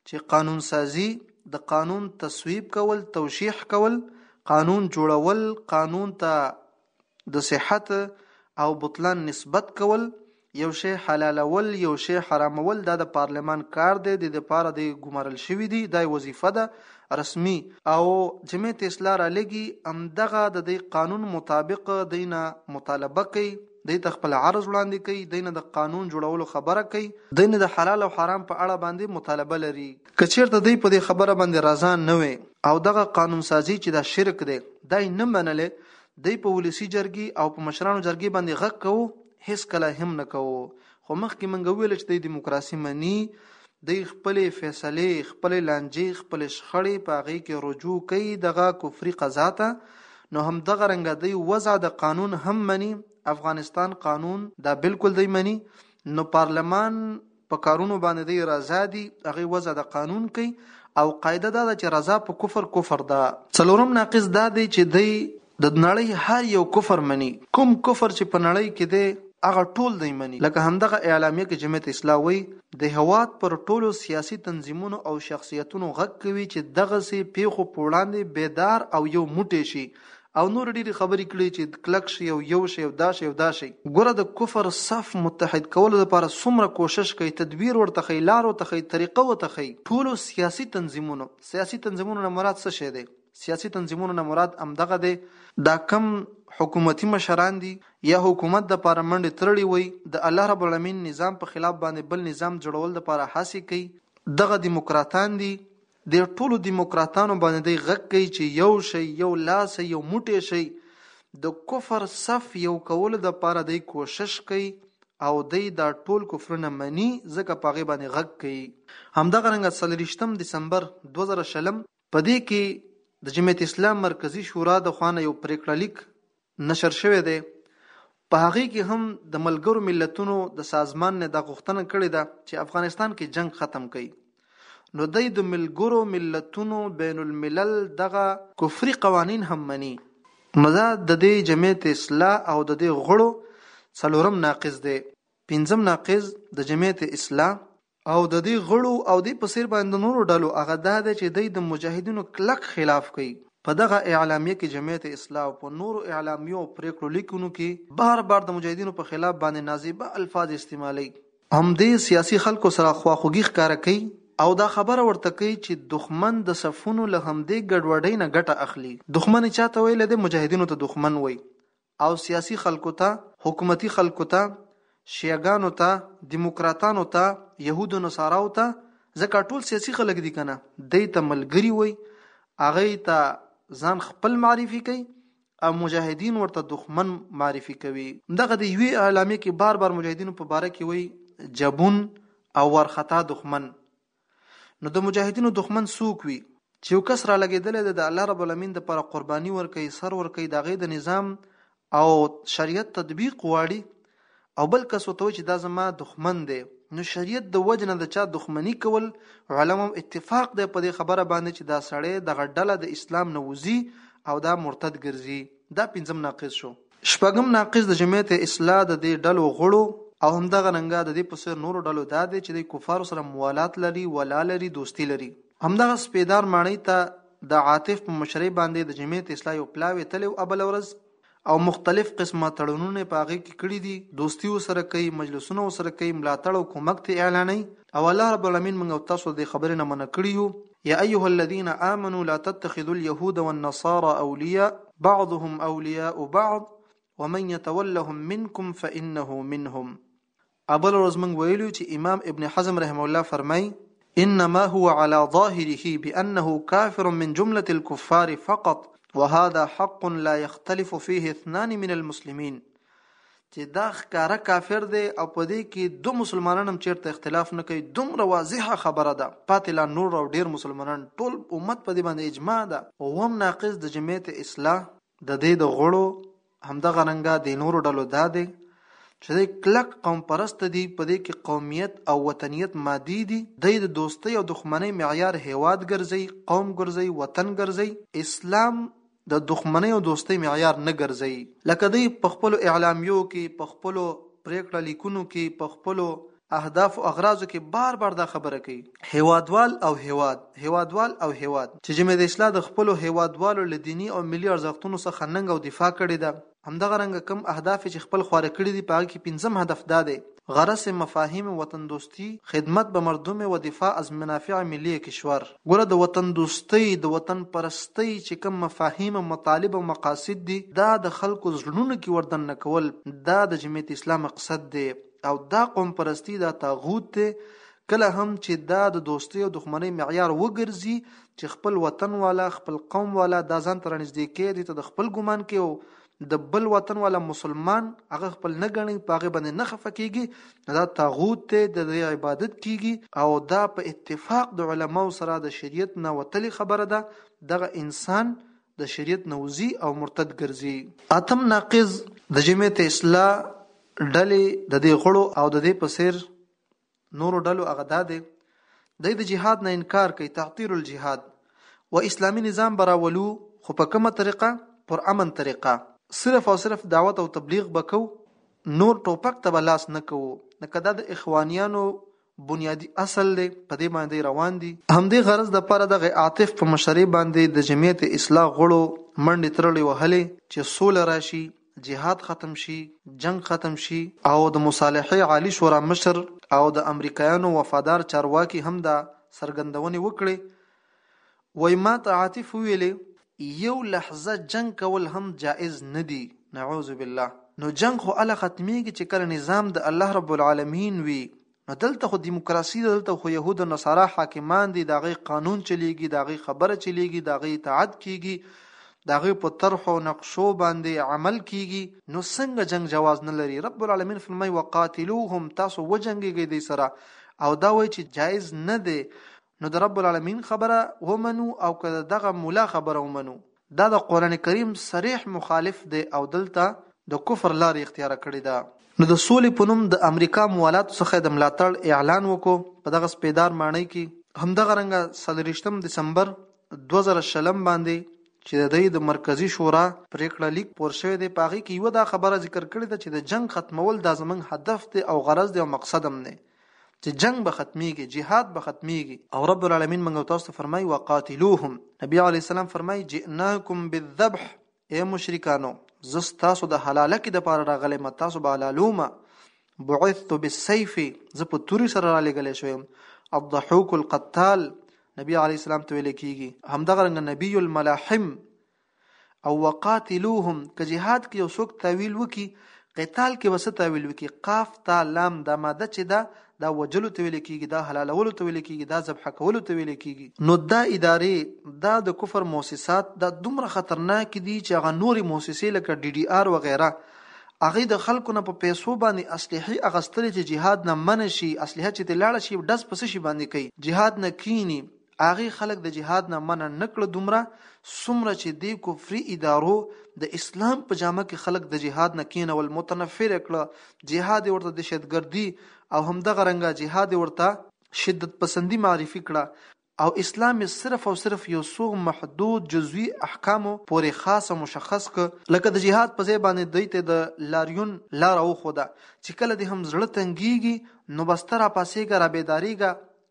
چې قانون سازي د قانون تصویب کول توشیح کول قانون جوړول قانون ته د صحت او بطلان نسبت کول یو شی حلالول یو شی حرامول دا د پارلمان کار دی د دپاره دی ګمارل شوی دی دا وظیفه ده رسمی او جمعیت اصلاح را لګي امدغه د دی قانون مطابق دینه مطالبه کوي دی ته خپل عرض وړاندې کوي دینه د قانون جوړولو خبره کوي دینه د حلال او حرام په اړه باندې مطالبه لري کچیرته دی په دې خبره باندې رضا نه وي او دغه قانون سازي چې دا شرک دی دای نه منلې دی په ولسی جرګي او په مشرانو جرګي باندې غږ کوو هیڅ کله هم نه کوو خو مخکې منګه ویل چې د دیموکراسي منی د خپل فیصله خپل لانجې خپل شخړې په هغه کې رجوع کوي دغه کفري قضا ته نو هم دغه رنګ دی وضع د قانون هم مني افغانستان قانون دا بالکل دی مني نو پارلمان په کارونو باندې دی رضا دي هغه وضع د قانون کوي او قاعده دا ده چې رضا په کفر کفر ده څلورم ناقص دا دی چې دی د نړۍ هر یو کفر مني کوم کفر چې په نړۍ کې دی هغه ټول دی مني لکه همدغه اعلامیه کې جمعیت اسلام وایي د هواد پر ټولو سیاسي تنظیمونو او شخصیتونو غږ کوي چې دغه سي پیښو په وړاندې بیدار او یو موټی شي او نورې ډېرې خبرې کړي چې کلک شئ او یو شئ او دا شئ او دا شئ. ګوره د کفر صف متحد کولو لپاره څومره کوشش کوي، تدبیر ورته ښيي، لار ورته ښيي، طریقه ورته ښيي. ټولو سیاسي تنظیمونو، سیاسي تنظیمونو نه مراد څه شی دی؟ سیاسي تنظیمونو نه مراد همدغه دی، دا کوم حکومتي مشران دي یا حکومت لپاره منډې ترړې وهي، د الله رب العالمین نظام په خلاف باندې بل نظام جوړولو لپاره هڅې کوي، دغه دیموکراتان دي، دې ټولو دیموکراتانو باندې دی غږ کوي چې یو شئ، یو لاس شئ، یو موټی شئ. د کفر صف یو کولو لپاره دی کوشش کوي او دی دا ټول کفرونه مني ځکه په هغې باندې غږ کوي. همدغه رنګه څلوریشتم دسمبر دوه زره شلم په دې کې د جمعیت اسلام مرکزي شورا د خوا نه یو پریکړه لیک نشر شوی دی، په هغې کې هم د ملګرو ملتونو د سازمان نه دا غوښتنه کړې ده چې افغانستان کې جنګ ختم کړي، نو دی د ملګرو ملتونو بین الملل دغه. کفري قوانین هم مني، نو دا د دې جمعیت اصلاح او د دې غړو څلورم ناقض دی، پنځم ناقض د جمعیت اصلاح او د دې غړو او دې په څېر باندې د نورو ډلو هغه دا دی چې دی د مجاهدینو کلک خلاف کوي. په دغه اعلامیه کې جمعیت اصلاح په نورو اعلامیو او پرېکړو لیکونو کې بار بار د مجاهدینو په خلاف باندې نازیبه الفاظ استعمالوي. همدې سیاسي خلکو سره خواخوږي ښکاره کوي او دا خبره ورته کوي چې دښمن د صفونو له همدې ګډوډۍ نه ګټه اخلي. دښمن یې چاته ویلی دی؟ مجاهدینو ته دښمن وایي. او سیاسي خلکو ته، حکومتي خلکو ته، شیعه ګانو ته، دیموکراتانو ته، یهودو نصاراو ته، ځکه ټول سیاسي خلک دي کنه، دی ته ملګري وایي، هغه یې ته ځان خپل معرفي کوي او مجاهدین ورته دښمن معرفي کوي. دغه دی یوې اعلامیې کې بار بار مجاهدینو په باره کې وایي، جبون او وارخطا دښمن. نو د مجاهدینو دښمن څوک وي چې یو کس را لګیدلی دی د الله رب العالمین د پر قرباني ورکوي سر ورکوي د غي د نظام او شریعت تطبیق واړي او بل کس وته چې دا زما دښمن دی نو شریعت د وجنه د چا دښمنی کول علماء اتفاق دی په دې خبره باندې چې دا سړی د غډله د اسلام نه وزي او دا مرتد ګرځي دا پنځم ناقص شو شپږم ناقص د جمعیت اصلاح د دې ډلو غړو او همدغه رنګه د دې په څېر نورو ډلو دا دی چې دی کفارو سره موالات لري، ولا لري، دوستي لري. همدغه سپېدار ماڼۍ ته د عاطف په مشرۍ باندې د جمعیت اصلاح یو پلاوی تللی و بله ورځ او مختلف قسمه تړونونه یې په هغې کې کړي دي، دوستي ورسره کوي، مجلسونه ورسره کوي، ملاتړ او کومک ترې اعلانوي او الله رب العالمین موږ او تاسو د دې خبرې نه منع کړي یو. یا ایها الذين امنوا لا تتخذوا اليهود والنصارى اولیاء بعضهم اولیاء بعض ومن يتولهم منكم فانه منهم ابل روز موږ ویلو چې امام ابن حزم رحم الله فرمای انما هو على ظاهره بانه كافر من جمله الكفار فقط وهذا حق لا يختلف فيه اثنان من المسلمين چې دا ښکاره کافر دی او په دې کې دو مسلمانان هم چیرته اختلاف نه کوي دومره واضحه خبره ده پاتې لا نور او ډیر مسلمانان ټول امت په دې باندې اجماع ده او هم ناقص د جمعیت اصلاح د دې د غړو همدغه رنګه د نورو ډلو دا دی چې د کلک قوم پرست دي په دې کې قومیت او وطنیت مادي دي د دوستۍ او دښمنۍ معیار هیواد ګرځي قوم ګرځي وطن ګرځي اسلام د دښمنۍ او دوستۍ معیار نه ګرځوي. لکه دوی په خپلو اعلامیو کې، په خپلو پرېکړه لیکونو کې، په خپلو اهدافو او اغراضو کې بار بار دا خبره کوي. هېوادوال او هېواد، هېوادوال او هېواد، چې جمعیت اسلامي د خپلو هېوادوالو له دیني او ملي ارزښتونو څخه ننګ او دفاع کړې ده، همدغه رنګه کوم اهداف یې چې خپل خواره کړي دي په هغه کې پنځم هدف دا دی، غرض یې مفاهیم وطن دوستي، خدمت به مردم و دفاع از منافع ملی کشور. ګوره د وطن دوستۍ، د وطن پرستۍ چې کوم مفاهیم او مطالب او مقاصد دي دا د خلکو زړونو کې ور دننه کول دا د جمعیت اسلام مقصد دی او دا قوم پرستي دا طاغوت دی کله هم چې دا د دوستۍ او دښمنۍ معیار وګرځي چې خپل وطن والا خپل قوم والا دا ځان ته رانږدې کې دي ته د خپل ګمان کې او د بل وطن والا مسلمان هغه خپل نه غني پاغه باندې نه خفه کیږي دا طاغوت ته د عبادت کیږي او دا په اتفاق د علماو سره د شریعت نه وتلی خبره ده دغه انسان د شریعت نوزی او مرتد ګرځي اتم ناقض د جمعیت اصلاح ډلې د دې غړو او د دې په سر نورو ډلو هغه دا دی دی د جهاد نه انکار کوي تعطیل الجهاد و اسلامی نظام براولو خو په کومه طریقه پر امن طریقه صرف او صرف دعوت او تبلیغ بکو نور ټوپک ته بلاس نه کوو لکه دا د اخوانیانو بنیادی اصل دی په دې باندې روان دي همدې غرض د پاره د عاطف په مشرۍ باندې د جمعیت اصلاح غړو منډې ترلې وهلې چې سول راشي جهاد ختم شي، جنګ ختم شي او د مصالحې عالي شورا مشر او د امریکایانو وفادار چارواکي هم دا څرګندونې وکړې، وایي ما ته عاطف وویلې، یو لحظه جنګ کول هم جائز نه دي، نعوذ بالله، نو جنګ خو اله ختمېږي چې کله نظام د الله رب العالمین وي نو دلته خو دیموکراسي ده، دلته خو یهود او نصارا حاکمان دي، د هغوی قانون چلېږي، د هغوی خبره چلېږي، د هغوی اطاعت کېږي، د هغوی په طرحو او نقشو باندې عمل کېږي. نو څنګه جنګ جواز نه لري؟ رب العالمین فرمایي، وقاتلوهم، تاسو وجنګېږئ دوی سره او دا وایي چې جایز نه دی نو د رب العالمین خبره ومنو او که د دغه ملا خبره ومنو دا د قرآن کریم صریح مخالف دی او دلته د کفر لار یې اختیاره کړې ده. نو د سولې په نوم د امریکا موالاتو څخه یې د ملاتړ اعلان وکړو په دغه سپېدار ماڼۍ کې همدغه رنګه څلوریشتم دسمبر دوه زره شلم باندې چې د دوی د مرکزي شورا پرېکړه لیک خپور شوی دی په هغې کې یوه دا خبره ذکر کړې ده چې د جنګ ختمول دا زموږ هدف دی او غرض دی او مقصد هم دی چې جنګ به ختميږي جهاد به ختميږي او رب العالمین موږ تاسو ته فرمای وقاتلوهم نبی علی السلام فرمای جئناکم بالذبح اے مشرکانو زه تاسو د حلاله کې د پاره راغلی ما تاسو به حلالومه بعثت بالسيف زه په توري سره را لګلې شوم الضحوك القتال نبی علی السلام ته ویل کیږي همدغه رنګ نبی الملاحم او وقاتلوهم که جهاد کې یو څوک تاویل وکي قتال کې وسه تاویل وکي قاف تا لام دا ماده چې دا دا وجلو ته ویل کیږي دا حلالولو ته ویل کیږي دا ذبح کولو ته ویل کیږي نو دا ادارې دا د کفر موسسات دا دومره خطرناک دي چې هغه نوري موسسې لکه ډي ډي آر وغیرہ هغه د خلکو نه په پیسو باندې اسلحه اغستل چې جهاد نه منشي اسلحه چې لاړه شي داس پس شي باندې کوي جهاد نه کینی هغه خلک د جهاد نه منع نه کړه دومره څومره چې دې کفري ادارو د اسلام په جامه کې خلک د جهاد نه کینول متنفر کړه جهاد ورته دهشتګردي او همدغه رنګه جهاد ورته شدت پسندي معرفي کړه او اسلام صرف او صرف یو څو محدود جزوی احکامو پورې خاص او مشخص ک لکه د جهاد په ځای باندې دوی ته د لاریون لار او خوده چې کله د هم زړه تنګيږي نو بستر پاسېګه را بيداريګه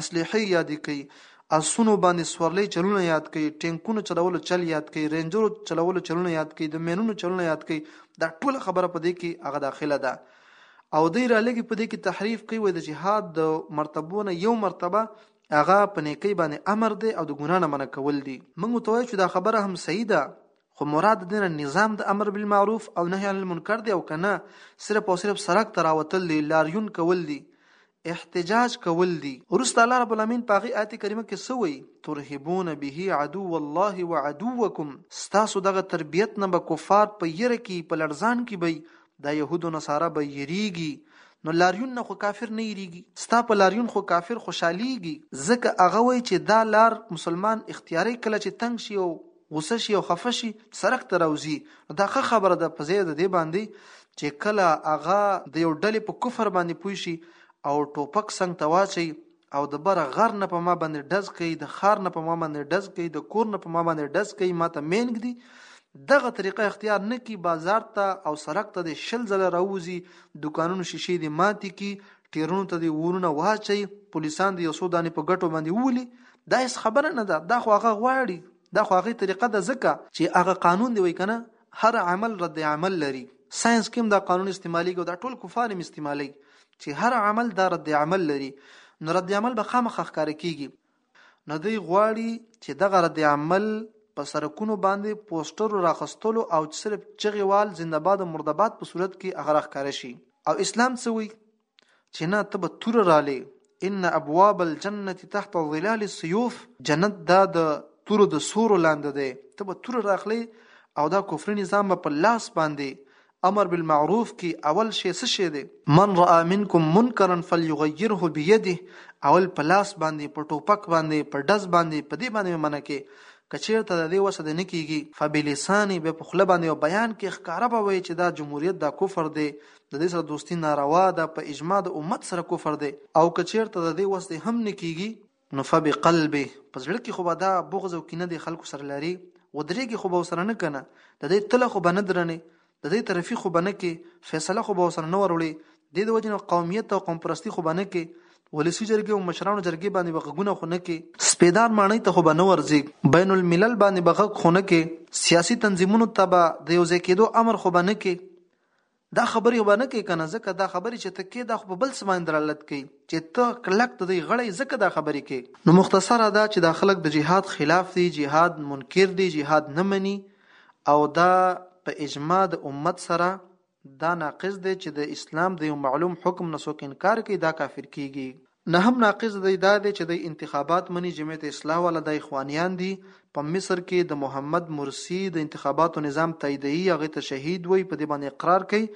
اسلحې یادې کړئ، اسونو باندې سورلۍ چلونه یاد کړئ، ټینکونو چلولو چل یاد کړئ، رینجرو چلولو چلونه یاد کړئ، د مینونو چلونه یاد کړئ، دا ټوله خبره په دې کې هغه داخله ده او دی را لګي په دې کې تحریف کوي وای د جهاد د مرتبونه یو مرتبه هغه په نیکی باندې امر دی او د ګناه نه منع کول دي موږ ته وایي چې دا خبره هم صحیح ده خو مراد د دینه نظام د امر بالمعروف او نهی عن المنکر دی او کنه صرف او صرف سرک تراوتل دی لاریون کول دی احتجاج کول دی ورسته الله رب العالمین په هغه آیت کریمه کې سوی ترهبون به عدو الله وعدوکم ستاسو دغه تربیت نه به کفار په یره کې په لړزان کې به دا يهودو نصارا به یریږي نو لاریون نه خو کافر نه یریږي ستا په لاریون خو کافر خوشحاليږي ځکه هغه وای چې دا لار مسلمان اختیاري کله چې تنگ شي او غوسه شي او خفه شي سرک ته راوځي نو دا ښه خبره ده په ځای د دې باندې چې کله هغه د یو ډلې په کفر باندې پوه شي او ټوپک څنګ ته واچي او د بره غر نه په ما باندې ډز کوي د خار نه په ما باندې ډز کوي د کور نه په ما باندې ډز کوي ما ته مینګ دي دغه طریقه اختیار نه کی بازار ته او سرک ته د شل ځله راوځي دکانونو شیشې دې ماتې کی ټیرونو ته دې ورونه واچي پولیسان دې یو څو دانې په ګټو باندې وولي دا هیڅ خبره نه ده دا خو هغه غواړي دا خو هغه طریقه ده ځکه چې هغه قانون دی وای کنه هر عمل رد عمل لري ساينس کې دا قانون استعمالي او دا ټول کفار هم استعمالي چې هر عمل دا رد عمل لري نو رد عمل به خامخ ښکار کیږي نو دوی غواړي چې دغه رد عمل په سرکونو باندې پوسټرو راخستلو او چې صرف چغې وال زنده باد او مرده باد په صورت کې هغه راښکاره شي او اسلام څه وایي چې نه ته به توره رالې ان ابواب الجنه تحت ظلال السيوف جنت دا د تور د سور لاندې دی ته به تور راخلی او دا کفر نظام په لاس باندې امر بالمعروف کی اول شی څه شی دی؟ من رأی منکم منکرا فلیغیره بیده اول په لاس باندی په ټوپک باندی په ډز باندی په دی باندی می منع کې که چیرته د دی وسه دی نه کیږی فبلسانه بیا په خوله باندی او بیان کې ښکاره به وایی چې دا جمهوریت دا کفر دی د دی سره دوستی ناروا ده په اجماع د امت سره کفر دی او که چیرته د دی وس دی هم نه کیږی نو فبقلبه په زړه کې خو به دا بغض او کینه د خلکو سره لري ودرېږي خو به سره نه کنه د دې تله خو به نه درنې د دې طرفي خو به نه کې فیصله خو به سره نه وروړي د دې وجنه قومیت او قوم پرستی خو به نه کې ولسی جرګې او مشرانو جرګې باندې بغګونه خو نه کې سپیدار ماڼۍ ته خو به نه ورځي بین الملل باندې بغګ خو نه کې سیاسي تنظیمونو ته به د یو ځای کېدو امر خو به نه کې دا خبرې به نه کوي کنه ځکه دا خبرې چې ته کې دا خو په بل څه باندې دلالت کوي چې ته کلک د دې غړی ځکه دا خبرې کوي نو مختصره دا چې دا خلک د جهاد خلاف دي جهاد منکر دي جهاد نه مني او دا په اجماع د امت سره دا ناقص دی چې د اسلام د یو معلوم حکم نه څوک انکار کوي دا کافر کیږي نهم ناقض دی دا دی چه دی انتخابات منی جمعیت اصلاح والا دا اخوانیان دی په مصر کی د محمد مرسی د انتخاباتو نظام تایدیی هغه ته شهید وایی په دی باندی اقرار کوي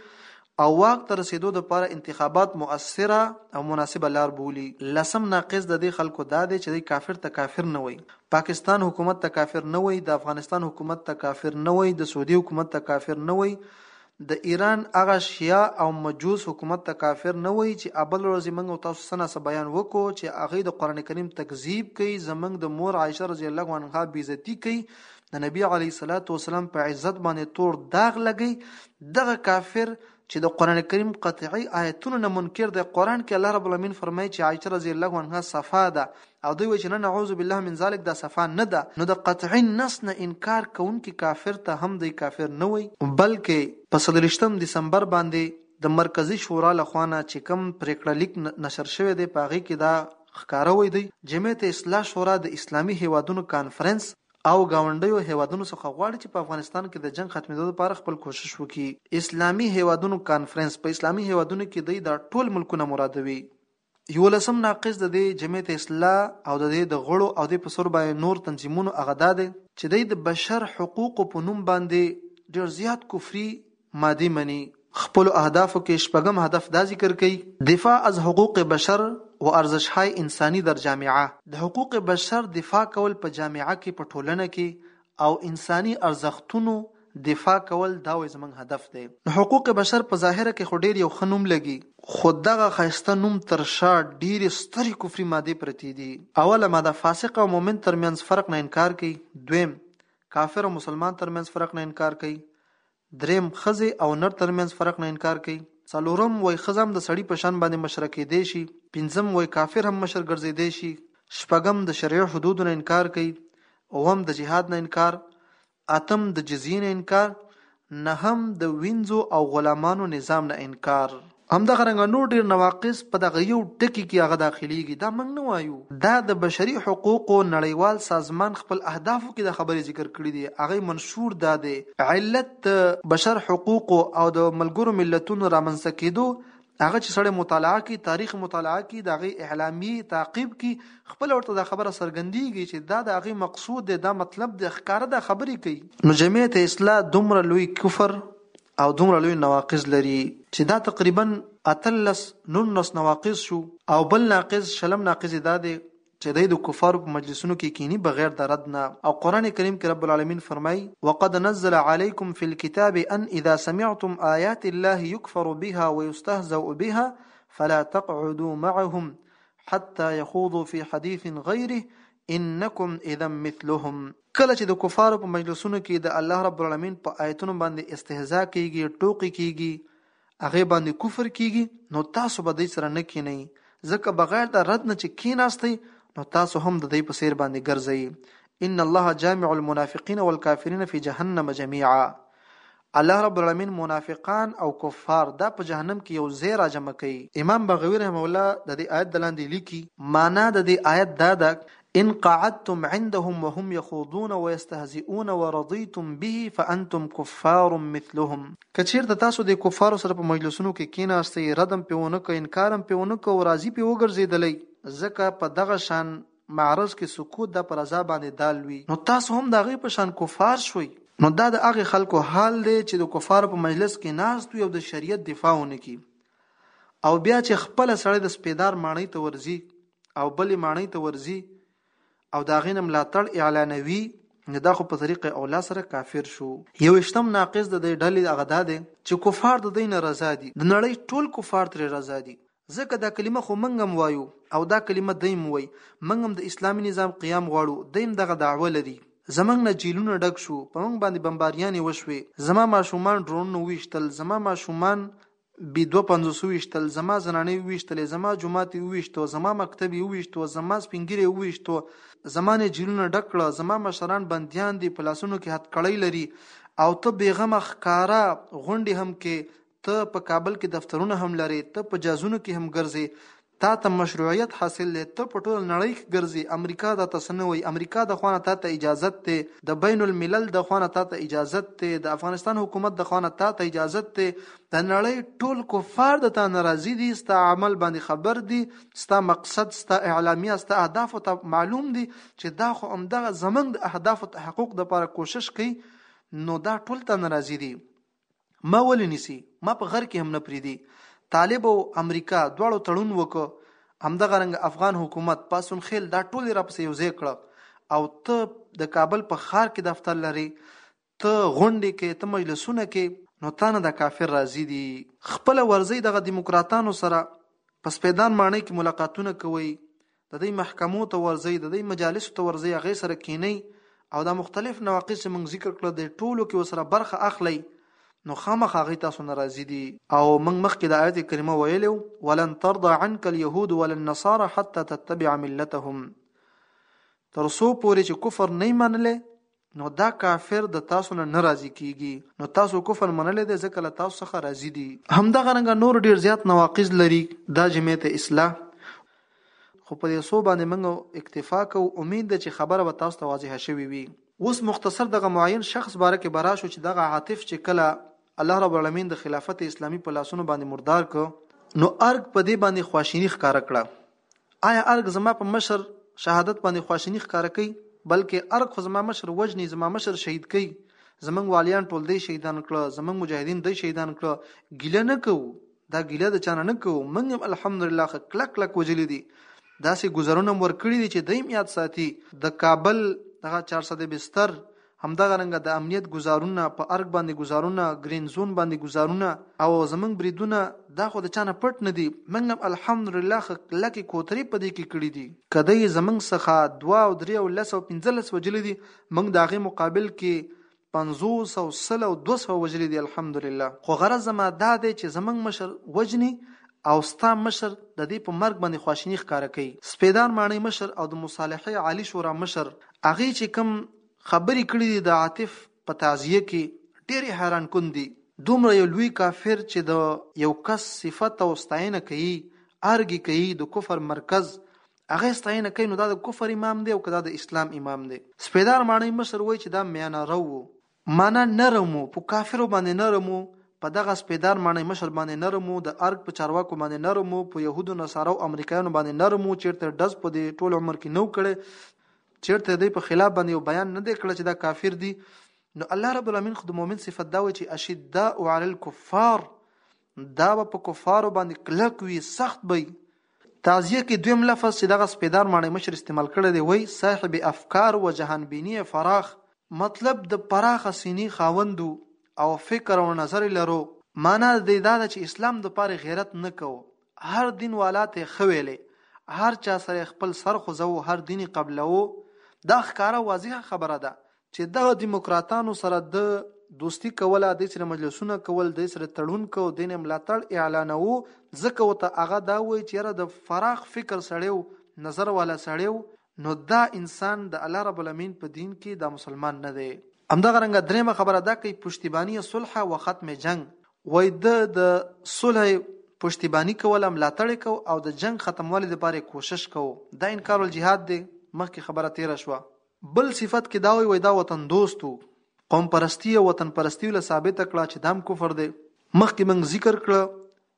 او واک ته رسیدو د پاره انتخابات مؤثره او مناسبه لار بولی. لسم ناقض د دی خلکو دا دی چه دی کافر ته کافر نه وایی پاکستان حکومت ته کافر نه وایی د افغانستان حکومت ته کافر نه وایی د سعودی حکومت ته کافر نه وایی د ایران هغه شیعه او مجوس حکومت ته کافر نه وایي چې ابل ورځې موږ او تاسو څه ناڅه بیان وکړو چې هغه د قران کریم تکذیب کوي زموږ د مور عائشه رضی الله عنها بیزتی کوي د نبی علی صلوات و سلام په عزت باندې تور داغ لګي دغه کافر چې د قران کریم قطعي آیتونو نه منکر دی قران کې الله رب العالمین فرمایي چې عائشه رضی الله عنها صفا ده او دوی وایي چې نه نعوذ بالله من ذلک دا صفا نه ده نو د قطعي نص نه انکار کوونکي کافر ته هم دی کافر نه وایي بلکې په څلوېښتم دسمبر باندې د مرکزي شورا له خوا نه چې کوم پرېکړه لیک نشر شوی دی په هغې کې دا ښکاره وایي دی جمعیت اصلاح شورا د اسلامي هېوادونو کانفرنس او ګاونډیو هېوادونو څخه غواړي چې په افغانستان کې د جنګ ختمېدو لپاره خپل کوشش وکړي اسلامي هېوادونو کانفرنس په اسلامي هېوادونو کې دی دا ټول ملکونه مرادوي یولسم ناقض د دې جمعیت اصلاح او د دې د غړو او دې په سر باندې نور تنظیمونو هغه دا دی چې دی د بشر حقوقو په نوم باندې ډېر زیات کفري مادې مني. خپلو اهدافو کې شپږم هدف دا ذکر کوي. دفاع از حقوق بشر و ارزشهای انسانی در جامعه، د حقوق بشر دفاع کول په جامعه کې، په ټولنه کې، او انساني ارزښتونو دفاع کول دا وای زموږ هدف دی نو حقوق بشر په ظاهره کې خو ډېر یو ښه نوم لګي خو دغه ښایسته نوم تر شا ډېرې سترې کفري مادې پرتې دي اوله ماده فاسق او مؤمن تر منځ فرق نه انکار کوي دویم کافر او مسلمان تر منځ فرق نه انکار کوي دریم، ښځې او نر ترمنځ فرق نه انکار کوي. څلورم، وایي ښځه هم د سړي په شان باندې مشره کېدای شي. پنځم، وایي کافر هم مشر ګرځېدای شي. شپږم، د شرعي حدودو نه انکار کوي. اووم، د جهاد نه انکار. اتم، د جزیې نه انکار. نهم، د وینځو او غلامانو نظام نه انکار. همدغه رنګه نور ډېر نواقص په دغه يو ټکي کې هغه داخلېږي، دا موږ نه وايو، دا د بشري حقوقو نړيوال سازمان خپل اهدافو کې دا خبرې ذکر کړې دي، هغه يې منشور دا دی، علت د بشر حقوقو او د ملګرو ملتونو رامنځته کېدو هغه چې سړی مطالعه کړي، تاريخ مطالعه کړي، د هغې اعلاميې تعقيب کړي، خپله ورته دا خبره څرګندېږي چې دا د هغې مقصود دی، دا مطلب دی، ښکاره دا خبرې کوي. نو جمعيت اصلاح دومره لوی کفر او دومره لوی نواقض لري چې دا تقریبا اتلس نونس نواقض شو او بل ناقض شلم ناقض یې دا دی چې دی د کفارو په مجلسونو کې کینی بغیر د رد نه او قرآن کریم کې رب العالمین فرمایي وقد نزل علیکم فی الكتاب ان اذا سمعتم آیات الله یکفر بها ویستهزأ بها فلا تقعدوا معهم حتى يخوضوا في حديث غيره انکم اذا مثلهم کله چې د کفارو په مجلسونو کې د الله رب العالمین په آیتونو باندې استهزاء کیږي ټوقې کیږي هغه باندې کفر کیږي نو تاسو به دې سره نه کینئ ځکه بغیر د رد نه چې کیناستئ نو تاسو هم د دې په سیر باندې ګرځئ ان الله جامع المنافقین والکافرین فی جهنم جميعا الله رب العالمين منافقان او کفار دا په جهنم کې يو ځای راجمع کوي. امام بغوي رحمه الله د دې آيت د لاندې ليکي. معنی د دې آيت دا ده، ان قعدتم عندهم وهم يخوضون ويستهزئون ورضيتم به فانتم کفار مثلهم که چېرته تاسو د کفارو سره په مجلسونو کې کېناستئ، رد هم پرې ونه کړ، انکار هم پرې ونه کړ او راضي پرې وګرځېدلئ، ځکه په دغه شان معرض کې سکوت ده په رضا باندې دال وي. نو تاسو هم د هغوی په شان کفار شوئ. نو دا د هغه خلکو حال دی چې د کفارو په مجلس کې ناست وي او د شریعت دفاع ونه کړي او بیا چې خپله سړی د سپیدار ماڼۍ ته ورځي او بلې ماڼۍ ته ورځي او د هغې نه ملاتړ اعلانوي نو دا خو په طریق اولا سره کافر شو. یوویشتم ناقص د دې ډلې هغه دا دی چې کفار د دوی نه رضا دي، د نړۍ ټول کفار ترې رضا دي ځکه دا کلمه خو موږ هم وایو او دا کلمه دیم وای موږ هم د اسلامي نظام قیام غواړو دیم دغه دعوه لري زمونږ نه جیلونه ډک شو په موږ باندې بمباریانې وشوې زما ماشومان ډرونونو وویشتل زما ماشومان بي دوه پنځوس وویشتل زما زنانې وویشتلې زما جومات یې وویشتو زما مکتب یې وویشتو زما سپینګیرې یې وویشتو زما نه جیلونه ډک کړه زما مشران بندیان دي په لاسونو کې هتکړۍ لري او ته بېغمه ښکاره غونډې هم کې ته په کابل کې دفترونه هم لرې ته په جازونو کې هم ګرځې تا ته مشروعیت حاصل دی ته په ټوله نړۍ کې ګرځې امریکا دا ته څه نه وایي امریکا د خوانه تا ته اجازت دی د بین الملل د خوانه تا ته اجازت دی د افغانستان حکومت د خوانه تا ته اجازت دی د نړۍ ټول کفار د تا ناراضي دي ستا عمل باندې خبر دي ستا مقصد ستا اعلامیه ستا اهداف ته معلوم دي چې دا خو همدغه زمنګ د اهداف تحقق لپاره کوشش کوي نو دا ټول ته ناراضي دي ما ولې نیسي ما په غر کې هم نه پریدي طالب او امریکا دواړو تړون وکړ همدغه رنګ افغان حکومت پاسون خیل دا ټول را پسې یو ځای کړه او ته د کابل په خار کې دفتر لري ته غونډې کې ته مجلسونه کې نو تا نه د کافر راضي دي خپل ورزي دغه دیموکراتانو سره په سپیدان ماڼۍ کې ملاقاتونه کوي د دې محکمو ته ورځي د دې مجالسو ته ورځي هغه سره کینی او دا مختلف نواقص چې موږ ذکر کړل د ټولو کې وسره برخه اخلي نو خامخ هغه تاسو ناراضي دي او موږ مخکې د آیت کریمه ویلو ولن ترضى عنك اليهود ولا النصارى حتى تتبع ملتهم ترسو پورې چې کفر نه منلې نو دا کافر د تاسو نه نه راضي کیږي نو تاسو کفر منلې ده ځکه له تاسو څخه راضي دي همدغه رنګ نور ډیر زیات نواقض لري دا جمعې ته اصلاح خو په دې سو باندې موږ اکتفا کوو امید ده چې خبره به تاسو ته واضحه شوي وي اوس مختصر دغه معین شخص باره کې برا شو چې دغه عاطف چې کله الله رب العالمین د خلافت اسلامی په لاسونو باندې مردار ک نو ارګ په دې باندې خواشینی ښکار کړه آیا ارګ زما په مشر شهادت باندې خواشینی ښکاره کوي بلکې ارګ خو زما مشر وژني زما مشر شهید کوي زمنګ والیان ټول دی شهیدان کړه زمنګ مجاهدین دی شهیدان کړه ګیله نه کوو دا ګیله د چانه نه کوو موږ هم الحمدلله کلک کلک وجلی دي داسې گزارونه ورکړي دي چې دیم یاد ساتي د کابل دغه 400 بستر همدغه رنګه د امنیت ګزارونه په ارګ باندې ګزارونه ګرین زون باندې ګزارونه او زمنګ بریدونه دا خو د چانه پټ نه دي منګم الحمدلله خلک کوتري پدې کې کړی دي کده یې زمنګ څخه 2 او 3 او 10 او 15 وجلې دي منګ داغه مقابل کې 50 او 100 او 200 وجلې دي الحمدلله خو غرض زما دا دی چې زمنګ مشر وجني او ستا مشر د دې په مرګ باندې خواشینی ښکار کوي سپیدار ماڼۍ مشر او د مصالحه عالی شورا مشر اغه چې کم خبرې کړې دي د عاطف په تعزیه کې ډېرې حیران کن دي دومره یو لوی کافر چې د یو کس صفت او ستاینه کوي ارګي کوي د کفر مرکز هغه ستاینه کوي نو دا د کفر امام دی او کدا د اسلام امام دی سپیدار ماڼۍ مشر وای چې دا میانه رو وو معنا نرمو په کافرو باندې نرمو په دغه سپیدار معنی مشر باندې نرمو د ارګ په چارواکو باندې نرمو په يهودو نصارو امریکایانو باندې نرمو چیرته دز په دې ټول عمر کې نو کړي چیرته د دوی په خلاف باندې یو بیان نه دی کړی چې دا کافر دي نو الله رب العالمین خو د مؤمن صفت دا وایي چې اشداء علی الکفار دا به په کفارو باندې کلک وي سخت به وي تعزیه کې دویم لفظ چې دغه سپیدار معنی مشر استعمال کړی دی وای صاحب افکار و جهان بینی فراخ مطلب د پراخه سینې خاوند او فکر او نظر لرو معنا د دا چې اسلام د پاره غیرت نه کوو هر دین والا ته ښه ویلې هر چا سره خپل سر خوځو هر دین قبلو دا ښکاره واضحه خبره ده چې دغه دیموکراتانو سره د دوستی کوله د سره مجلسونه کول د سره تړون کو دین ملاتړ اعلانو ځکه وته هغه دا وای چې را د فراخ فکر سړیو نظر والا سړیو نو دا انسان د الله رب العلمين په دين کي دا مسلمان نه دی. همدغه رنګه دريمه خبره دا کوي پشتيباني صلح و ختم جنګ وايي ده د صلح پشتيباني کوله ملاتړ يې کو او د جنګ ختموالي لپاره يې کوشش کو دا انکار الجهاد دی مخکي خبره تيره شوه بل صفت کي دا وي وای دا وطن دوست وو قوم پرستی او وطن پرستی له ثابت کړه چې دام کفر دی مخکې موږ ذکر کړه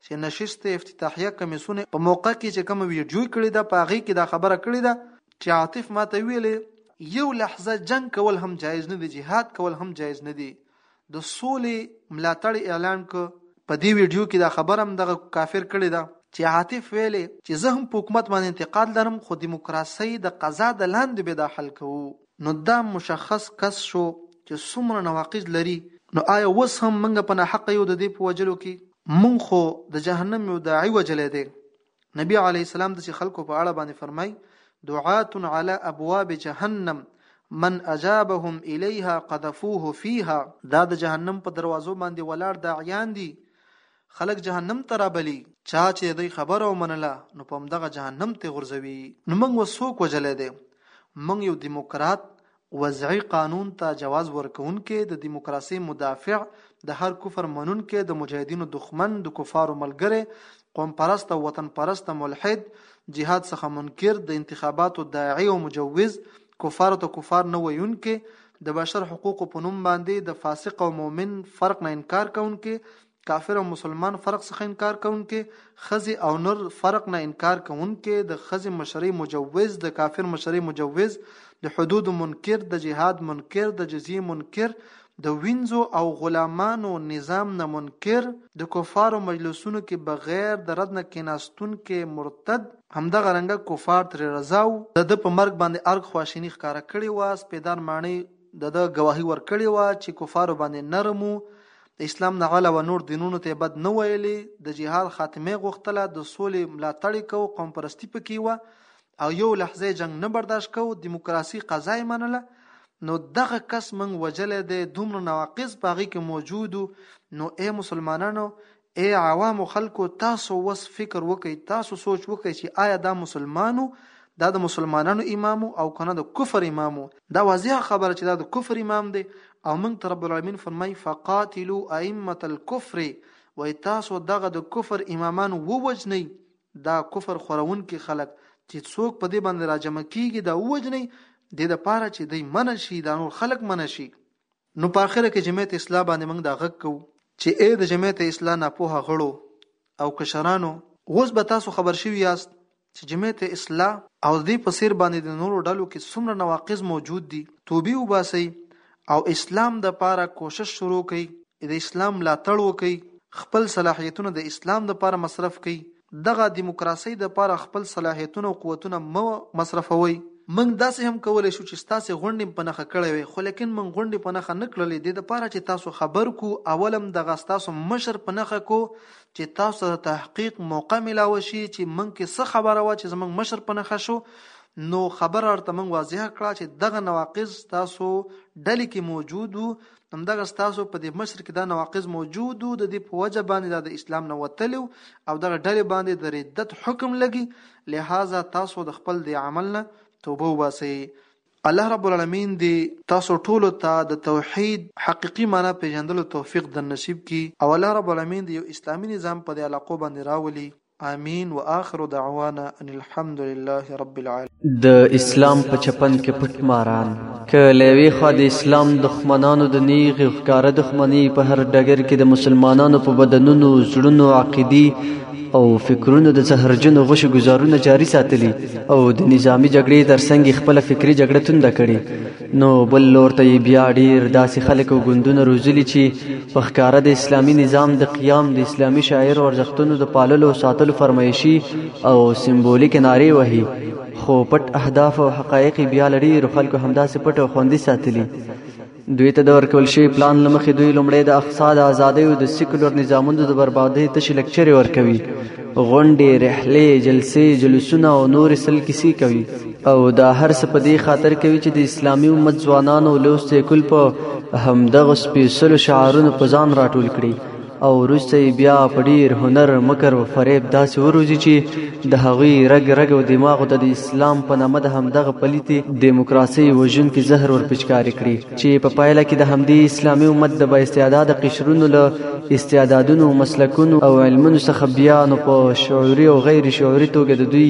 چې نشست افتتاحیه کمیسیون په موقع کې چې کوم ویډیو کړی ده په هغه کې دا خبره کړی ده چې عاطف ماته ویلې یو لحظه جنگ کول هم جایز نه دی جهاد کول هم جایز نه دی د سولې ملاتړ اعلان ک په دې ویډیو کې دا خبره هم دغه کافر کړی ده چې عاطف ویلې چې زه هم په حکومت باندې انتقاد لرم خو دیموکراسي د قضا د لاندې به دا حل کوو نو دا مشخص کس شو چې څومره نواقض لري نو آیا وس هم منګه په حق یو د دې په وجلو کې مونږ خو د جهنم یو داعی وجلې دی نبی علی السلام د خلکو په اړه باندې فرمای دعات علی ابواب جهنم من اجابهم الیها قذفوه فیها دا د جهنم په دروازو باندې ولاړ داعیان دي خلک جهنم ته رابلی چا چې دوی خبره ومنله نو په همدغه جهنم ته غورځوي نو موږ وسوک وجلې دی موږ یو دیموکرات وضعي قانون ته جواز ورکونکی، د ديموکراسۍ مدافع، د هر کفر منونکی، د مجاهدينو دښمن، د کفارو ملګری، قوم پرست او وطن پرست، ملحد، جهاد څخه منکر، د انتخاباتو داعي او مجوز، کفارو ته کفار نه ويونکی، د بشر حقوقو په نوم باندې د فاسق او مؤمن فرق نه انکار کوونکی، کافر او مسلمان فرق څخه انکار کوونکې خزي او نر فرق نه انکار کوونکې د خزي مشري مجوز د کافر مشري مجوز د حدود منکر د جهاد منکر د جزیه منکر د وینځو او غلامانو نظام نه منکر د کفارو مجلسونو کې بغیر د رد نه کېناستونکې مرتد همدغه رنګه کفار ترې رضا وو د ده په مرګ باندې ارګ خواشیني ښکاره کړې وه سپېدار ماڼۍ د ده ګواهي ورکړې وه چې کفارو باندې نرم و، د اسلام نه علاوه نور دینونو ته یې بد نه ویلې، د جهاد خاتمه یې غوښتله، د سولې ملاتړ یې کوو، قوم پرستي په کې وه او یو لحظه یې جنګ نه برداشت کوو، دیموکراسي قضا یې منله، نو دغه کس موږ وژلی دی، دومره نواقص په هغه کې موجود و، نو ای مسلمانانو! اې عوامو خلکو تاسو وس فکر وکړئ تاسو سوچ وکړئ چې آیا دا مسلمان و دا د مسلمانانو امام و او کنه د کفر امام و دا واضحه خبره چې دا د کفر امام دی او موږ ته رب العالمین فرمای فقاتلو ائمه الكفر وای تاسو دغه د کفر امامان ووجنئ دا کفر خورونکي خلک چې څوک په دې باندې راجمع کیږي دا ووجنئ د لپاره چې دی منه شي دا نور خلک منه شي نو په اخره کې جمعیت اصلاح باندې موږ دا غږ کوو چې ای د جمعیت اصلاح ناپوهه غړو او کشرانو اوس به تاسو خبر شوي یاست چې جمعیت اصلاح او دې په څیر باندې د نورو ډلو کې څومره نواقض موجود دي توبې وباسئ او اسلام د پاره کوشش شروع کړئ د اسلام ملاتړ وکړئ خپل صلاحیتونه د اسلام د پاره مصرف کړئ دغه ديموکراسۍ دپاره خپل صلاحيتونه او قوتونه مه مصرفوئ. موږ داسې هم کولای شو چې ستاسې غونډې په نښه کړی وای خو ليکن موږ غونډې په نښه نه کړلې دې دپاره چې تاسو خبر کړو اول هم دغه ستاسو مشر په نښه کړو چې تاسو ته د تحقيق موقع ملاوه شي چې موږ کې څه خبره وه چې زموږ مشر په نښه شو نو خبره ورته موږ واضح کړه چې دغه نواقص ستاسو ډلې کې موجود وو همدغه ستاسو په دې مصر کې دا نواقض موجود د دې په وجه باندې د اسلام نه وتلی او دغه ډلې باندې د ردت حکم لګي لهدا تاسو د خپل د عمل نه توبه وباسئ الله رب العالمین دی تاسو ټول ته د توحید حقيقي معنی پیژندلو توفیق د نصیب کی او الله رب العالمین دی یو اسلامي نظام په علاقو باندې راولي آمین واخر دعوانا ان الحمدلله رب العالمین. د اسلام په چپن کې پټ ماران که له یوې خوا د اسلام دښمنانو د نیغې او ښکاره دښمنۍ په هر ډګر کې د مسلمانانو په بدنونو، زړونو، عقیدي او فکرونو د زهرجنو غشو ګزارونه جاري ساتلي او د نظامي جګړې ترڅنګ یې خپله فکري جګړه تونده کړې، نو بل لور ته یې بیا ډیر داسې خلک او ګوندونه روزلي چې په ښکاره د اسلامي نظام د قیام د اسلامي شاعر او ارزښتونو د پاللو او ساتلو فرمایشي او سمبولیک نارې وهي خو پټ اهداف او حقایق بیا له ډېرو خلکو همداسې پټ او خوندي ساتلي دوی ته د ورکول شوي پلان له مخې دوی لومړی د اقصا د ازادۍ او د سیکولر نظامونو د بربادۍ تشې لکچرې ورکوي غونډې رحلې جلسې جلوسونه او نور سل کیسې کوي او دا هر څه په دې خاطر کوي چې د اسلامي امت ځوانانو لوستې کول په همدغه سپیڅلو شعارونو په ځان راټول کړي او وروسته بیا په ډیر هنر مکر او فریب داسې وروزي چې د هغوی رګ رګ او دماغ ته د اسلام په نامه د همدغه پلیتې دیموکراسي وژونکي زهر ورپچکاري کړي چې په پایله کې د همدې اسلامي امت د بااستعداده قشرونو له استعدادونو مسلکونو او علمونو څخه بیا نو په شعوري او غیر شعوري توګه د دوی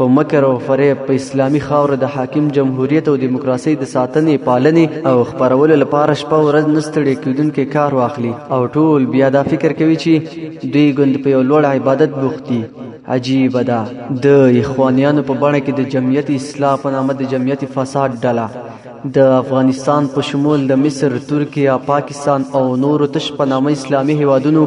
په مکر او فریب په اسلامي خاوره د حاکم جمهوریت او دیموکراسي د ساتنې پالنې او خبرولو لپاره شپه ورځ نستړي کېدونکي کار واخلي او ټول بیا دا فکر کوي چې دوی ګوند په یو لوړ عبادت بوخت دي عجیب ده د اخوانیانو په بڼه کې د جمعیت اصلاح په نامه د جمعیت فساد ډله د افغانستان په شمول د مصر، ترکیه، پاکستان او نورو تش په نامه اسلامي هیوادونو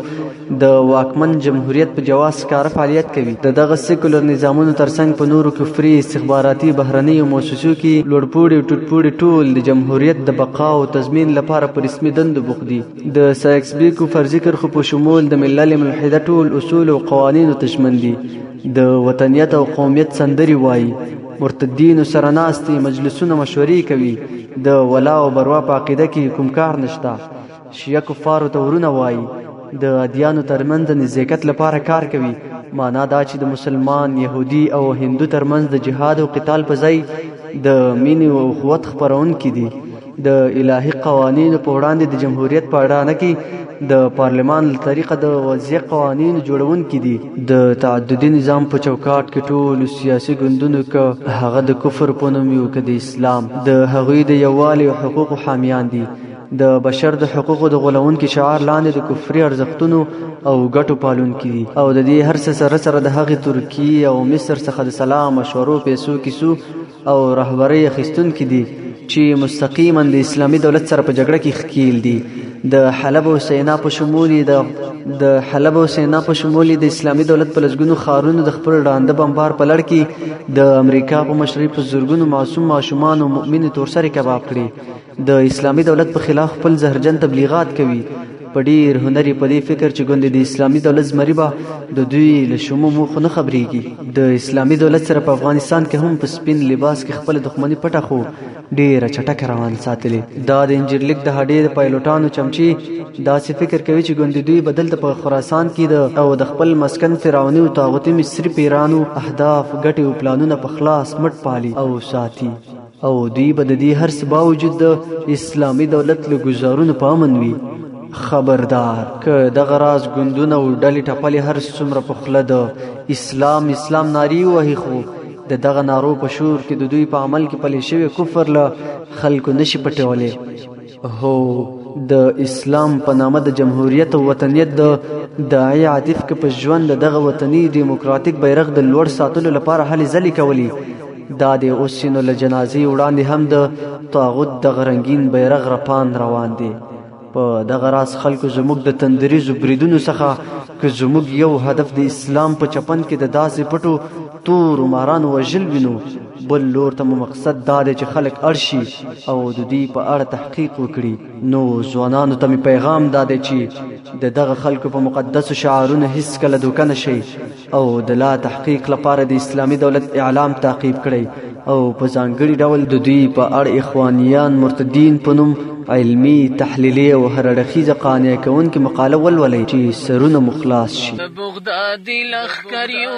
د واکمن جمهوریت په جواز کار فعالیت کوي د دغه سیکولر نظامونو ترڅنګ په نورو کفري استخباراتي بهرنیو موسسو کې لوړپوړي او ټوټپوړي ټول د جمهوریت د بقا او تضمین لپاره پر رسمي دندو بوخت دي د سایکس بیکو پر ذکر خو په شمول د ملل ملحده ټول اصول او قوانینو تشمن دي د وطنیت او قومیت سندري وایي مرتدینو سره ناستي مجلسونه مشورې کوي د ولا او بروا په عقیده کې کوم کار نشته شیعه کفارو ته ورونه وایي د ادیانو ترمنځ د نزدېکت لپاره کار کوي معنا دا چې د مسلمان یهودي او هندو ترمنځ د جهاد او قتال په ځای د مینې او اخوت خپرونکي دي د الهي قوانینو په وړاندې د جمهوریت په اړانه کې د پارلمان له طریقه د وضعیه قوانینو جوړونکي دي د تعددي نظام په چوکاټ کې ټول سیاسي ګوندونو که هغه د کفر په نوم یو که د اسلام د هغوی د یووالي او حقوقو حامیان دي د بشر د حقوقو د غولونکي شعار لاندې د کفري ارزښتونو او ګټو پالونکي دي او د دې هر څه سره سره د هغې ترکیې او مصر څخه د سلا مشورو پیسو کیسو او رهبري اخیستونکي دي چې مستقیما د اسلامي دولت سره په جګړه کې ښکیل دي د حلب او سینا په شمول د د حلب او سینا په شمول د اسلامي دولت په لسګونو خارونو د خپل ډانده بمبار په لړ کې د امریکا په مشرۍ په زورګونو معصوم ماشومان او مؤمن تورسري کباب کړي د اسلامي دولت په خلاف خپل زهرجن تبلیغات کوي په ډیر هنر په دې فکر چې ګوندې د اسلامي دولت زمری به د دوی له شومو موخو نه خبرېږي د اسلامي دولت سره په افغانستان کې هم په سپین لباس کې خپله دښمني پټه خو ډیره چټکه روان ساتلې دا د انجیرلیک د هډې د پایلوټانو چمچي داسې فکر کوي چې ګوندې دوی به دلته په خراسان کې د او د خپل مسکن فرعوني او طاغوتي مصري پیرانو اهداف ګټې او پلانونه په خلاص مټ پالي او ساتي او دوی به د دې هر څه باوجود د اسلامي دولت له ګزارونو په امن وي خبردار که دغه راز ګوندونه او ډلې ټپلې هر څومره په خوله د اسلام اسلام ناري وهي خو د دغه نارو په شور کې د دوی په عمل کې پلې شوی کفر له خلکو نشي پټولی هو د اسلام په نامه د جمهوریت او وطنیت د داعی عاطف کې په ژوند دغه وطني دیموکراتیک بیرغ د لوړ ساتلو لپاره هلې ځلې کولې دا د اوس نو له جنازې وړاندې هم د طاغوت دغه رنګین بیرغ رپان روان دی په دغه راز خلکو زموږ د تندریزو بریدونو څخه که زموږ یو هدف د اسلام په چپن کې د داسې پټو تورو مارانو وژل وینو بل لور ته مو مقصد دا دی چې خلک اړ شي او د دوی په اړه تحقیق وکړي نو ځوانانو ته مې پیغام دا دی چې د دغه خلکو په مقدسو شعارونو هیڅکله دوکه نه شي او د لا تحقیق لپاره د اسلامي دولت اعلام تعقیب کړئ او په ځانګړي ډول د دوی په اړ اخوانیان مرتدین په نوم علمی تحلیلی او هر اړخیزه قانع کوونکې مقاله ولولئ چې سرونه مو خلاص شي بغدادي لښکریو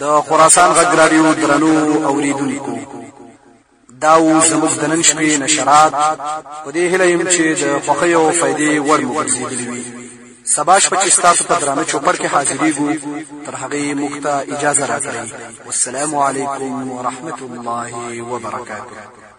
د خراسان غږ راډیو درنو اوریدونکو دا و زموږ د نن شپې نشرات په دې هیله یم چې د خوښۍ او فایدې وړ مو ګرځېدلي وي سبا شپه چې ستاسو په درانه چوپړ کې حاضرېږو تر هغې موږ ته اجازه راکړئ والسلام علیکم ورحمت الله وبرکاته